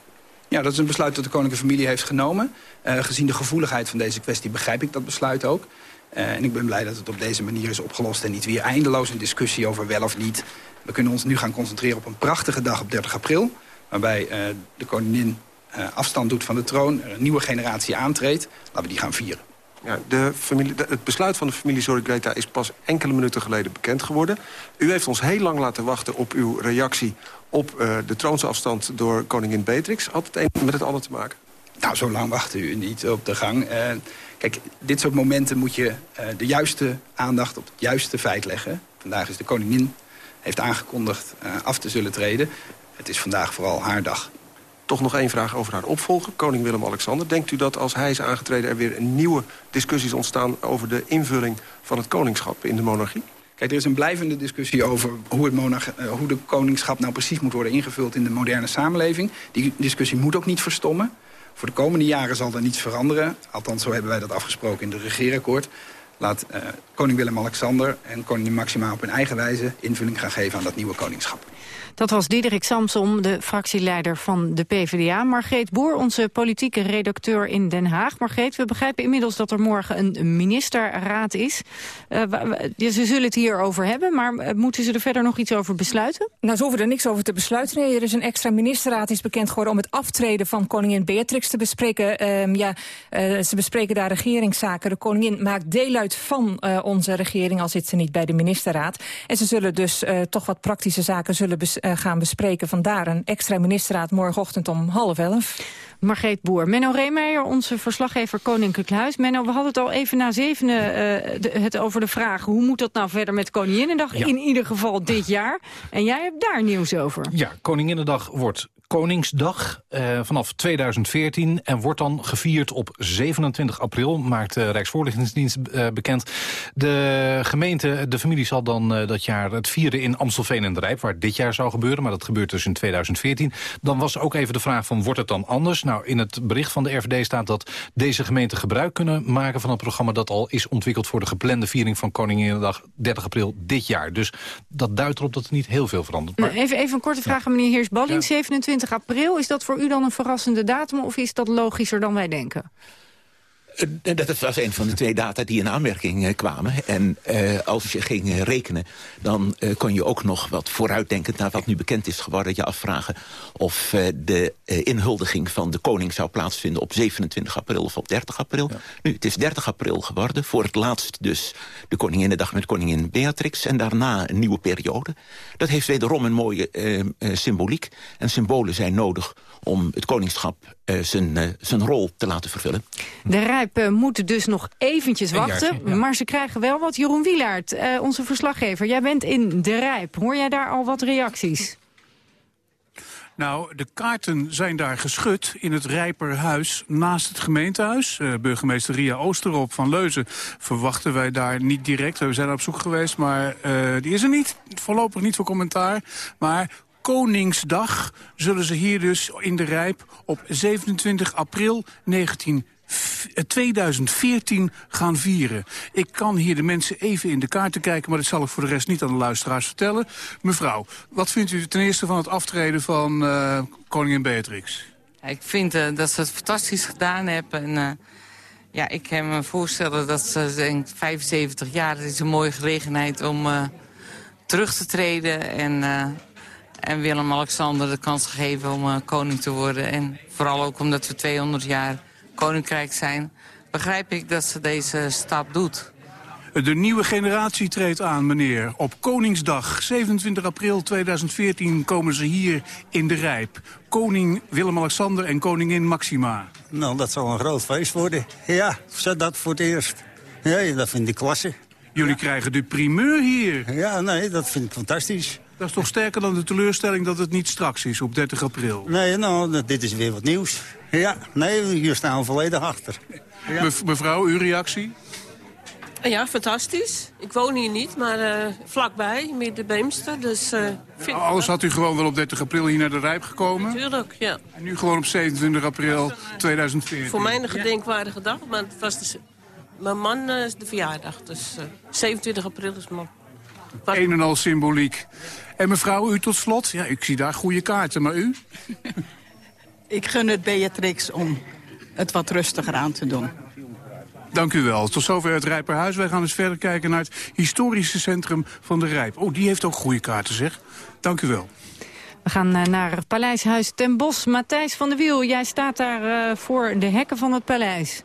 Speaker 30: Ja, dat is een besluit dat de koninklijke familie heeft genomen. gezien de gevoeligheid van deze kwestie begrijp ik dat besluit ook. en ik ben blij dat het op deze manier is opgelost... en niet weer eindeloos een discussie over wel of niet. We kunnen ons nu gaan concentreren op een prachtige dag op 30 april waarbij uh, de koningin uh, afstand doet van de troon... er een nieuwe generatie aantreedt, laten we die gaan vieren.
Speaker 29: Ja, de familie, het besluit van de familie Zorregreta is pas enkele minuten geleden bekend geworden. U heeft ons heel lang laten wachten op uw reactie op uh, de troonsafstand door koningin Beatrix. Had het een met het ander te maken?
Speaker 30: Nou, zo lang wachten u niet op de gang. Uh, kijk, dit soort momenten moet je uh, de juiste aandacht op het juiste feit leggen. Vandaag is de koningin heeft aangekondigd af te zullen treden. Het is vandaag vooral haar dag.
Speaker 29: Toch nog één vraag over haar opvolger, koning Willem-Alexander. Denkt u dat als hij is aangetreden er weer een nieuwe discussies ontstaan... over de invulling van het koningschap in de monarchie?
Speaker 30: Kijk, er is een blijvende discussie over hoe, het monarch, uh, hoe de koningschap nou precies moet worden ingevuld in de moderne samenleving. Die discussie moet ook niet verstommen. Voor de komende jaren zal er niets veranderen. Althans, zo hebben wij dat afgesproken in de regeerakkoord. Laat uh, koning Willem-Alexander en koningin Maxima op hun eigen wijze invulling gaan geven aan dat nieuwe koningschap.
Speaker 2: Dat was Diederik Samsom, de fractieleider van de PvdA. Margreet Boer, onze politieke redacteur in Den Haag. Margreet, we begrijpen inmiddels dat er morgen een ministerraad is. Uh, ze zullen het hierover hebben, maar eh, moeten ze er verder nog iets over besluiten?
Speaker 7: Nou, ze hoeven er niks over te besluiten. Nee, er is een extra ministerraad is bekend geworden om het aftreden van koningin Beatrix te bespreken. Uh, ja, uh, ze bespreken daar regeringszaken. De koningin maakt deel uit van uh, onze regering, al zit ze niet bij de ministerraad. En ze zullen dus toch wat praktische zaken zullen uh, gaan bespreken. Vandaar een extra ministerraad morgenochtend om half elf.
Speaker 2: Margreet Boer. Menno Reemeijer, onze verslaggever Koninklijk Huis. Menno, we hadden het al even na zevenen uh, de, het over de vraag... hoe moet dat nou verder met Koninginnedag? Ja. In ieder geval dit jaar. En jij hebt daar nieuws over.
Speaker 5: Ja, Koninginnedag wordt Koningsdag uh, vanaf 2014 en wordt dan gevierd op 27 april, maakt de Rijksvoorlichtingsdienst uh, bekend. De gemeente, de familie zal dan dat jaar het vieren in Amstelveen en de Rijp, waar dit jaar zou gebeuren, maar dat gebeurt dus in 2014. Dan was ook even de vraag van, wordt het dan anders? Nou, in het bericht van de RVD staat dat deze gemeenten gebruik kunnen maken van het programma dat al is ontwikkeld voor de geplande viering van Koninginnedag 30 april dit jaar. Dus dat duidt erop dat er niet heel veel verandert.
Speaker 2: Maar... even, even een korte vraag aan meneer Heers-Balling, ja. 27 april. Is dat voor u dan een verrassende datum of is dat logischer dan wij denken?
Speaker 28: Dat was een van de twee data die in aanmerking uh, kwamen. En uh, als je ging rekenen, dan kon je ook nog wat vooruitdenkend... naar wat nu bekend is geworden, je afvragen... of de inhuldiging van de koning zou plaatsvinden op 27 april of op 30 april. Ja. Nu, het is 30 april geworden. Voor het laatst dus de Koninginnedag met koningin Beatrix. En daarna een nieuwe periode. Dat heeft wederom een mooie symboliek. En symbolen zijn nodig om het koningschap zijn rol te laten vervullen.
Speaker 2: De Rijp uh, moet dus nog eventjes wachten. Jaartje, ja. Maar ze krijgen wel wat. Jeroen Wielaert, uh, onze verslaggever, jij bent in De Rijp. Hoor jij daar al wat reacties?
Speaker 31: Nou, de kaarten zijn daar geschud in het Rijperhuis naast het gemeentehuis. Uh, burgemeester Ria Oosterop van Leuzen verwachten wij daar niet direct. We zijn op zoek geweest, maar uh, die is er niet. Voorlopig niet voor commentaar. Maar Koningsdag zullen ze hier dus in de Rijp op 27 april 19 2014 gaan vieren. Ik kan hier de mensen even in de kaarten kijken... maar dat zal ik voor de rest niet aan de luisteraars vertellen. Mevrouw, wat vindt u ten eerste van het aftreden van uh, koningin Beatrix?
Speaker 32: Ik vind uh, dat ze het fantastisch gedaan hebben. En, ja, ik kan me voorstellen dat ze denk 75 jaar... dat is een mooie gelegenheid om terug te treden... en, en Willem-Alexander de kans gegeven om koning te worden. En vooral ook omdat we 200 jaar koninkrijk zijn... begrijp ik dat ze deze stap doet.
Speaker 31: De nieuwe generatie treedt aan, meneer. Op Koningsdag, 27 april 2014, komen ze hier in de Rijp. Koning Willem-Alexander en koningin Maxima.
Speaker 33: Nou, dat zal een groot feest worden. Ja, dat voor het eerst. Ja, dat vind ik klasse.
Speaker 31: Jullie ja. krijgen de primeur hier.
Speaker 33: Ja, nee, dat vind ik fantastisch.
Speaker 31: Dat is toch sterker dan de teleurstelling dat het niet straks is op 30 april?
Speaker 33: Nee, nou, dit is weer wat nieuws. Ja, nee, hier staan we volledig achter.
Speaker 31: Ja. mevrouw, uw reactie?
Speaker 34: Ja, fantastisch. Ik woon hier niet, maar uh, vlakbij, midden Beemster. Dus, uh,
Speaker 31: ja, alles had u gewoon wel op 30 april hier naar de Rijp gekomen?
Speaker 34: Natuurlijk, ja.
Speaker 31: En nu gewoon op 27 april 2014?
Speaker 34: Voor mij een gedenkwaardige dag, maar het was de, mijn man uh, is de verjaardag. Dus 27 april is mijn...
Speaker 31: Een en al symboliek. En mevrouw, u tot slot? Ja, ik zie daar goede kaarten, maar u?
Speaker 35: ik gun het Beatrix om het wat rustiger aan te doen.
Speaker 31: Dank u wel. Tot zover het Rijperhuis. Wij gaan eens verder kijken naar het historische centrum van de Rijp. Oh, die heeft ook goede kaarten, zeg. Dank u wel.
Speaker 2: We gaan eh, naar het Paleishuis ten Bosch. Matthijs van der Wiel, jij staat daar eh, voor de hekken van het paleis.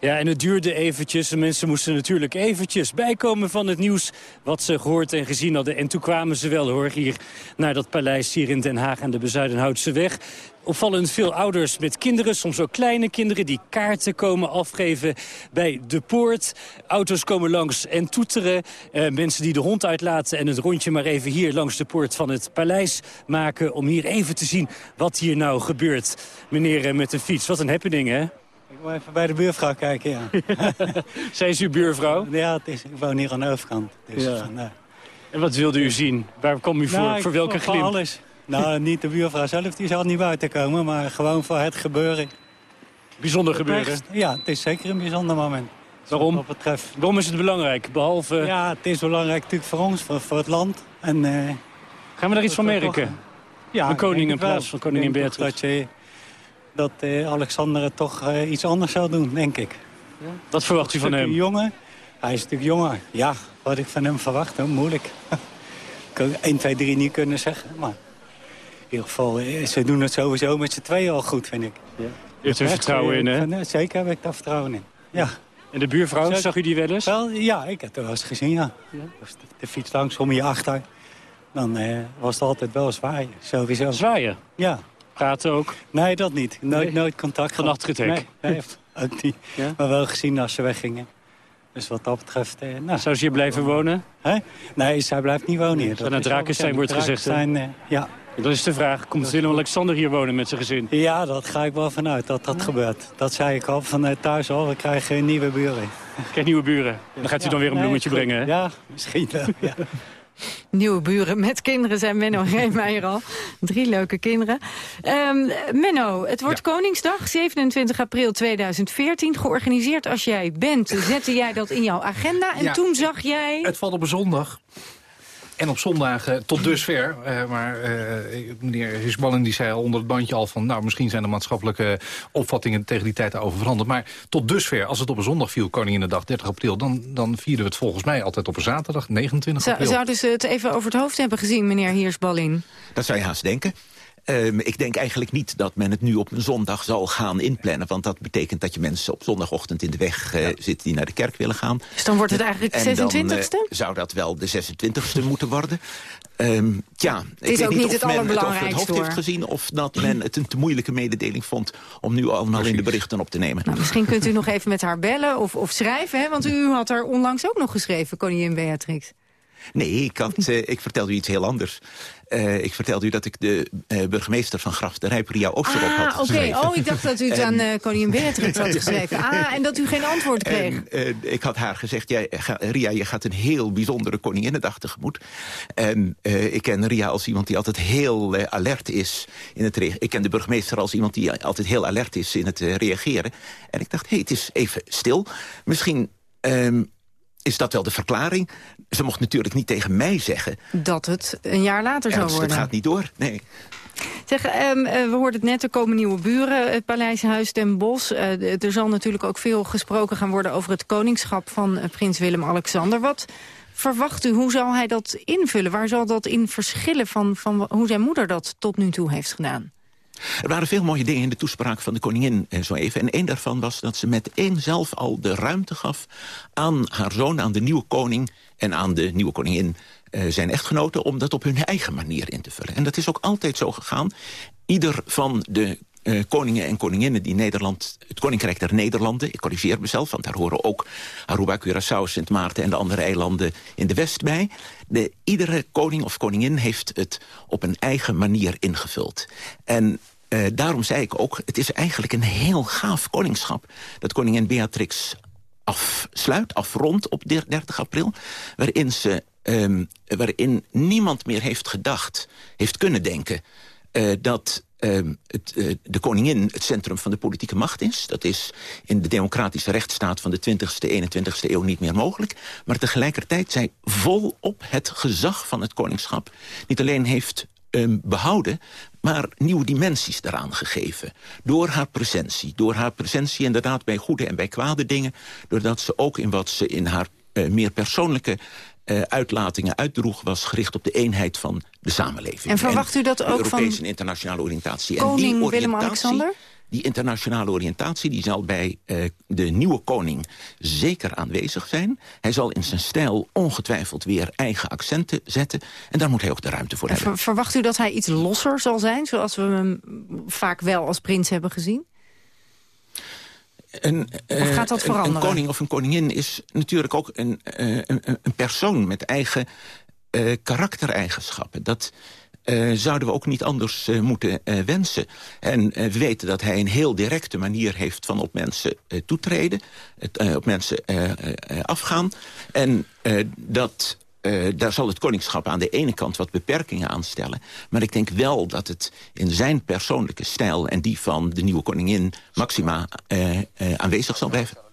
Speaker 36: Ja, en het duurde eventjes. De mensen moesten natuurlijk eventjes bijkomen van het nieuws... wat ze gehoord en gezien hadden. En toen kwamen ze wel, hoor, hier naar dat paleis hier in Den Haag... aan de Bezuidenhoutse weg. Opvallend veel ouders met kinderen, soms ook kleine kinderen... die kaarten komen afgeven bij de poort. Auto's komen langs en toeteren. Eh, mensen die de hond uitlaten en het rondje maar even hier... langs de poort van het paleis maken... om hier even te zien wat hier nou gebeurt. Meneer eh, met de fiets, wat een happening, hè?
Speaker 8: Ik wil even bij de buurvrouw kijken, ja.
Speaker 36: Zij is uw buurvrouw?
Speaker 8: Ja, het is, ik woon hier aan de overkant. Dus
Speaker 36: Ja.
Speaker 8: vandaar.
Speaker 36: En wat wilde u zien? Waar kwam u voor?
Speaker 8: Nou,
Speaker 36: voor welke
Speaker 8: voor
Speaker 36: glimp?
Speaker 8: alles. Nou, niet de buurvrouw zelf, die zal niet buiten komen, maar gewoon voor het gebeuren.
Speaker 36: Bijzonder gebeuren?
Speaker 8: Ja, het is zeker een bijzonder moment.
Speaker 36: Waarom?
Speaker 8: Wat betreft.
Speaker 36: Waarom is het belangrijk? Behalve...
Speaker 8: Ja, het is belangrijk natuurlijk voor ons, voor, voor het land. En, eh,
Speaker 36: Gaan we daar iets van merken?
Speaker 8: Ja,
Speaker 36: de
Speaker 8: ik
Speaker 36: koning
Speaker 8: denk
Speaker 36: in
Speaker 8: het wel.
Speaker 36: plaats van koningin Beatrix.
Speaker 8: Dat, je, dat eh, Alexander het toch eh, iets anders zou doen, denk ik.
Speaker 36: Wat verwacht u van hem?
Speaker 8: jonger. Hij is natuurlijk jonger. Ja, wat ik van hem verwacht, hoor, moeilijk. ik kan 1, 2, 3 niet kunnen zeggen, maar... In ieder geval, eh, ze doen het sowieso met z'n tweeën al goed, vind ik.
Speaker 36: U heeft er vertrouwen in, hè?
Speaker 8: Van, Zeker heb ik daar vertrouwen in. Ja.
Speaker 36: En de buurvrouw, zag u die wel eens?
Speaker 8: Wel, ja, ik heb het wel eens gezien, ja. Als de, de fiets langs om je achter, dan eh, was het altijd wel zwaaien. Sowieso.
Speaker 36: Zwaaien?
Speaker 8: Ja.
Speaker 36: Praten ook?
Speaker 8: Nee, dat niet. Nooit,
Speaker 36: Nee?
Speaker 8: nooit contact
Speaker 36: Van
Speaker 8: gehad.
Speaker 36: achter het hek?
Speaker 8: Nee, nee ook niet.
Speaker 36: Ja?
Speaker 8: Maar wel gezien als ze weggingen. Dus wat dat betreft... Eh, nou,
Speaker 36: Zou ze hier blijven wonen?
Speaker 8: Hè? Nee, zij blijft niet wonen hier. Dat
Speaker 36: Drakenstein
Speaker 8: wel
Speaker 36: wordt gezegd?
Speaker 8: Drakenstein, eh, ja.
Speaker 36: Dan is de vraag, komt Willem-Alexander hier wonen met zijn gezin?
Speaker 8: ja, dat ga ik wel vanuit dat dat gebeurt. Dat zei ik al vanuit thuis al. We krijgen nieuwe buren.
Speaker 36: Krijg nieuwe buren. Dan gaat u
Speaker 8: Ja,
Speaker 36: dan weer een
Speaker 8: nee,
Speaker 36: bloemetje brengen, hè?
Speaker 8: Ja, misschien wel, ja.
Speaker 2: Nieuwe buren met kinderen zijn Menno en Reemeijer al. Drie leuke kinderen. Ehm, Menno, het wordt Koningsdag, 27 april 2014. Georganiseerd als jij bent, zette jij dat in jouw agenda. En
Speaker 5: Ja.
Speaker 2: toen zag jij...
Speaker 5: Het valt op een zondag. En op zondagen tot dusver. eh, maar eh, meneer Hisballen die zei al onder het bandje al van... nou, misschien zijn de maatschappelijke opvattingen tegen die tijd over veranderd. Maar tot dusver, als het op een zondag viel, Koninginnedag 30 april... dan, dan vierden we het volgens mij altijd op een zaterdag, 29
Speaker 2: Zou,
Speaker 5: april.
Speaker 2: zouden ze het even over het hoofd hebben gezien, meneer Hiersballin?
Speaker 28: Dat zou je haast denken. Ehm, ik denk eigenlijk niet dat men het nu op een zondag zal gaan inplannen. Want dat betekent dat je mensen op zondagochtend in de weg zitten die naar de kerk willen gaan.
Speaker 2: Dus dan wordt het eigenlijk de
Speaker 28: En dan, eh,
Speaker 2: 26e?
Speaker 28: zou dat wel de 26e moeten worden. Ehm tja, ik
Speaker 2: is
Speaker 28: weet
Speaker 2: ook
Speaker 28: niet
Speaker 2: niet
Speaker 28: of
Speaker 2: het
Speaker 28: men het over het hoofd heeft gezien... of dat men het een te moeilijke mededeling vond... om nu allemaal in de berichten op te nemen.
Speaker 2: Nou, misschien kunt u nog even met haar bellen of, of schrijven. Hè? Want u had er onlangs ook nog geschreven, koningin Beatrix.
Speaker 28: Nee, ik, had, eh, ik vertelde u iets heel anders. Eh, ik vertelde u dat ik de eh, burgemeester van Graf de Rijp, Ria had
Speaker 2: Ah, oké.
Speaker 28: geschreven.
Speaker 2: Oh, ik dacht dat u het
Speaker 28: En-
Speaker 2: aan eh, koningin Beatrix had geschreven. Ah, en dat u geen antwoord kreeg.
Speaker 28: En, ik had haar gezegd, jij, ga- Ria, je gaat een heel bijzondere Koninginnedag tegemoet. En ik ken Ria als iemand die altijd heel alert is. In het rea- ik ken de burgemeester als iemand die altijd heel alert is in het reageren. En ik dacht, hé, hey, het is even stil. Misschien ehm, is dat wel de verklaring. Ze mocht natuurlijk niet tegen mij zeggen...
Speaker 2: Dat het een jaar later zou worden.
Speaker 28: het gaat niet door. Nee.
Speaker 2: Zeg, ehm, eh, we hoorden het net, er komen nieuwe buren, het Paleishuis ten Bosch. Eh, er zal natuurlijk ook veel gesproken gaan worden over het koningschap van eh, prins Willem-Alexander. Wat verwacht u, hoe zal hij dat invullen? Waar zal dat in verschillen van, van hoe zijn moeder dat tot nu toe heeft gedaan?
Speaker 28: Er waren veel mooie dingen in de toespraak van de koningin eh, zo even. En één daarvan was dat ze met één zelf al de ruimte gaf... aan haar zoon, aan de nieuwe koning en aan de nieuwe koningin... eh, zijn echtgenoten, om dat op hun eigen manier in te vullen. En dat is ook altijd zo gegaan. Ieder van de eh, koningen en koninginnen die Nederland... het Koninkrijk der Nederlanden, ik corrigeer mezelf... want daar horen ook Aruba, Curaçao, Sint Maarten... en de andere eilanden in de West bij. De, iedere koning of koningin heeft het op een eigen manier ingevuld. En eh, daarom zei ik ook, het is eigenlijk een heel gaaf koningschap... dat koningin Beatrix afsluit, afrondt op 30 april... waarin, ze, ehm, waarin niemand meer heeft gedacht, heeft kunnen denken... eh, dat ehm, het, eh, de koningin het centrum van de politieke macht is. Dat is in de democratische rechtsstaat van de 20e, 21e eeuw niet meer mogelijk. Maar tegelijkertijd zij vol op het gezag van het koningschap... niet alleen heeft ehm, behouden, maar nieuwe dimensies eraan gegeven. Door haar presentie. Door haar presentie inderdaad bij goede en bij kwade dingen. Doordat ze ook in wat ze in haar eh, meer persoonlijke uh, uitlatingen uitdroeg... was gericht op de eenheid van de samenleving.
Speaker 2: En verwacht u dat ook
Speaker 28: Europese
Speaker 2: van
Speaker 28: Europese en internationale oriëntatie.
Speaker 2: koning Willem-Alexander?
Speaker 28: Die internationale oriëntatie die zal bij uh, de nieuwe koning zeker aanwezig zijn. Hij zal in zijn stijl ongetwijfeld weer eigen accenten zetten. En daar moet hij ook de ruimte voor
Speaker 2: En
Speaker 28: hebben.
Speaker 2: ver- verwacht u dat hij iets losser zal zijn, zoals we hem vaak wel als prins hebben gezien?
Speaker 28: Een, eh,
Speaker 2: Of gaat dat
Speaker 28: een-
Speaker 2: veranderen?
Speaker 28: Een koning of een koningin is natuurlijk ook een, eh, een, een- persoon met eigen eh, karaktereigenschappen. Dat eh, zouden we ook niet anders eh, moeten eh, wensen. En eh, we weten dat hij een heel directe manier heeft van op mensen eh, toetreden. Het, eh, op mensen eh, eh, eh, afgaan. En eh, dat... eh, daar zal het koningschap aan de ene kant wat beperkingen aan stellen. Maar ik denk wel dat het in zijn persoonlijke stijl... en die van de nieuwe koningin Maxima eh, eh, aanwezig zal blijven.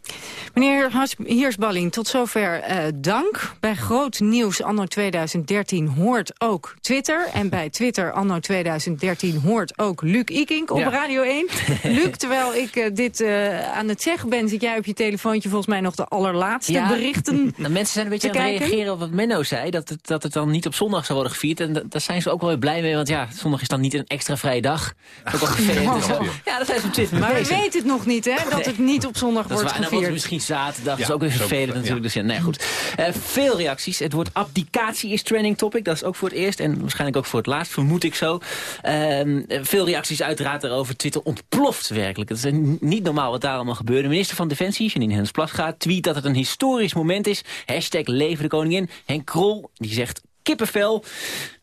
Speaker 2: Meneer Hiersballing, tot zover eh, dank. Bij groot nieuws anno 2013 hoort ook Twitter. En bij Twitter anno 2013 hoort ook Luc Ikink op
Speaker 37: Ja.
Speaker 2: Radio 1. Luc, terwijl ik eh, dit eh, aan het zeggen ben... zit jij op je telefoontje volgens mij nog de allerlaatste
Speaker 37: Ja.
Speaker 2: berichten
Speaker 37: Nou, mensen zijn een beetje aan het reageren op wat Menno zei. Dat het, dat het dan niet op zondag zou worden gevierd. En da- daar zijn ze ook wel weer blij mee. Want ja, zondag is dan niet een extra vrije dag. Dat is ook. Dus, ja, dat zijn ze op Twitter
Speaker 2: Maar we weten het nog niet, hè? Dat het niet op zondag wordt
Speaker 37: waar.
Speaker 2: Gevierd.
Speaker 37: misschien zaterdag. Dat
Speaker 2: Ja,
Speaker 37: is ook weer vervelend natuurlijk. Dus ja, nee, goed. Eh, veel reacties. Het woord abdicatie is trending topic. Dat is ook voor het eerst. En waarschijnlijk ook voor het laatst, vermoed ik zo. Ehm, eh, veel reacties uiteraard daarover. Twitter ontploft werkelijk. Het is niet normaal wat daar allemaal gebeurde. Minister van Defensie, Janine Hennis Plasgaard, tweet dat het een historisch moment is. Hashtag leven de koningin. Henk Krol, die zegt kippenvel.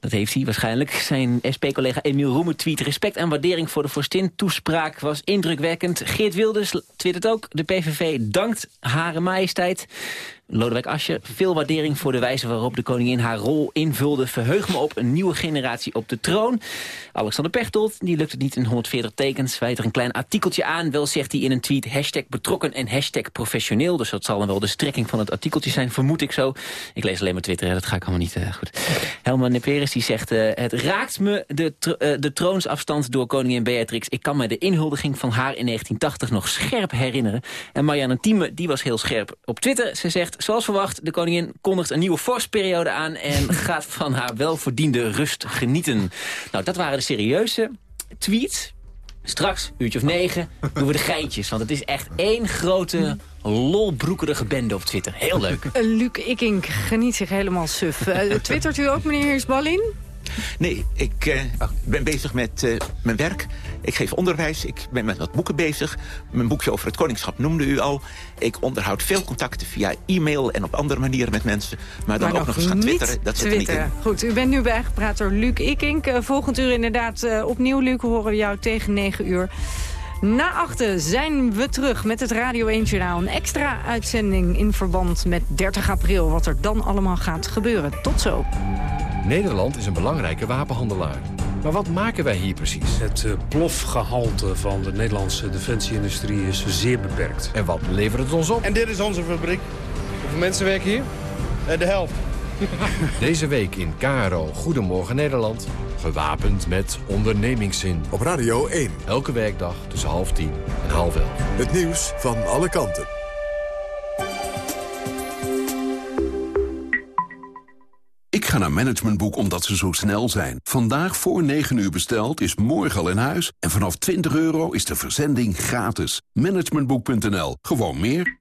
Speaker 37: Dat heeft hij waarschijnlijk. Zijn SP-collega Emiel Roemer tweet respect en waardering voor de vorstin. Toespraak was indrukwekkend. Geert Wilders twittert ook. De PVV dankt Hare Majesteit. Lodewijk Asscher, veel waardering voor de wijze waarop de koningin haar rol invulde. Verheug me op een nieuwe generatie op de troon. Alexander Pechtold, die lukt het niet in 140 tekens. Wijt er een klein artikeltje aan. Wel zegt hij in een tweet hashtag betrokken en hashtag professioneel. Dus dat zal dan wel de strekking van het artikeltje zijn, vermoed ik zo. Ik lees alleen maar Twitter, hè, dat ga ik allemaal niet eh, goed. Helman Neperis die zegt, eh, het raakt me de, eh, de troonsafstand door koningin Beatrix. Ik kan me de inhuldiging van haar in 1980 nog scherp herinneren. En Marianne Thieme, die was heel scherp op Twitter. Ze zegt, zoals verwacht, de koningin kondigt een nieuwe vorstperiode aan... en gaat van haar welverdiende rust genieten. Nou, dat waren de serieuze tweets. Straks, uurtje of negen, doen we de geintjes. Want het is echt één grote lolbroekerige bende op Twitter. Heel leuk.
Speaker 2: Luc Ikink geniet zich helemaal suf. Eh, twittert u ook, meneer Hiersballing?
Speaker 28: Nee, ik eh, ben bezig met eh, mijn werk. Ik geef onderwijs, ik ben met wat boeken bezig. Mijn boekje over het koningschap noemde u al. Ik onderhoud veel contacten via e-mail en op andere manieren met mensen. Maar dan ook nog eens gaan twitteren, dat zit er niet in.
Speaker 2: Goed, u bent nu bijgepraat door Luc Ikink. Eh, volgend uur inderdaad opnieuw, Luc, horen we jou tegen 9 uur. Na achten zijn we terug met het Radio 1 Journaal. Een extra uitzending in verband met 30 april. Wat er dan allemaal gaat gebeuren. Tot zo.
Speaker 38: Nederland is een belangrijke wapenhandelaar. Maar wat maken wij hier precies?
Speaker 39: Het eh, plofgehalte van de Nederlandse defensieindustrie is zeer beperkt.
Speaker 38: En wat levert het ons op?
Speaker 40: En dit is onze fabriek. Hoeveel mensen werken hier? Eh, De helft.
Speaker 38: Deze week in KRO Goedemorgen Nederland. Gewapend met ondernemingszin.
Speaker 4: Op Radio 1.
Speaker 38: Elke werkdag tussen half tien en half elf.
Speaker 4: Het nieuws van alle kanten.
Speaker 41: Ik ga naar Managementboek omdat ze zo snel zijn. Vandaag voor 9 uur besteld is morgen al in huis. En vanaf 20 euro is de verzending gratis. Managementboek.nl. Gewoon meer.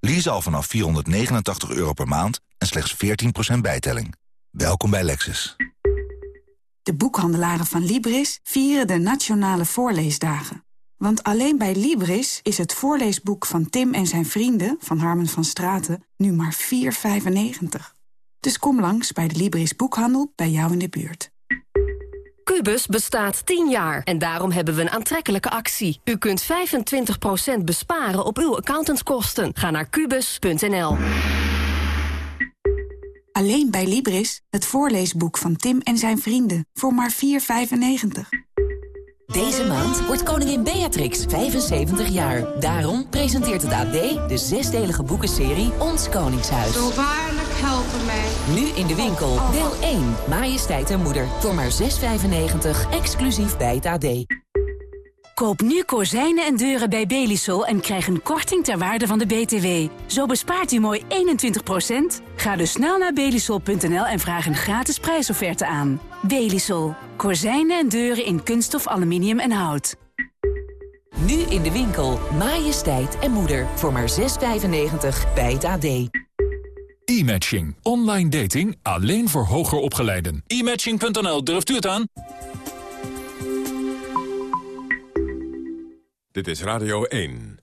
Speaker 42: Lease al vanaf 489 euro per maand en slechts 14% bijtelling. Welkom bij Lexus.
Speaker 22: De boekhandelaren van Libris vieren de Nationale Voorleesdagen. Want alleen bij Libris is het voorleesboek van Tim en zijn vrienden... van Harmen van Straten nu maar 4,95. Dus kom langs bij de Libris Boekhandel bij jou in de buurt.
Speaker 35: Cubus bestaat 10 jaar en daarom hebben we een aantrekkelijke actie. U kunt 25% besparen op uw accountantskosten. Ga naar kubus.nl.
Speaker 22: Alleen bij Libris, het voorleesboek van Tim en zijn vrienden. Voor maar 4,95.
Speaker 32: Deze maand wordt koningin Beatrix 75 jaar. Daarom presenteert het AD de zesdelige boekenserie Ons Koningshuis.
Speaker 43: Helpen mij.
Speaker 32: Nu in de winkel. Deel 1. Majesteit en moeder. Voor maar 6,95. Exclusief bij het AD.
Speaker 44: Koop nu kozijnen en deuren bij Belisol en krijg een korting ter waarde van de BTW. Zo bespaart u mooi 21%. Ga dus snel naar belisol.nl en vraag een gratis prijsofferte aan. Belisol. Kozijnen en deuren in kunststof, aluminium en hout.
Speaker 32: Nu in de winkel. Majesteit en moeder. Voor maar 6,95 bij het AD.
Speaker 45: E-matching. Online dating alleen voor hoger opgeleiden. E-matching.nl, durft u het aan?
Speaker 4: Dit is Radio 1.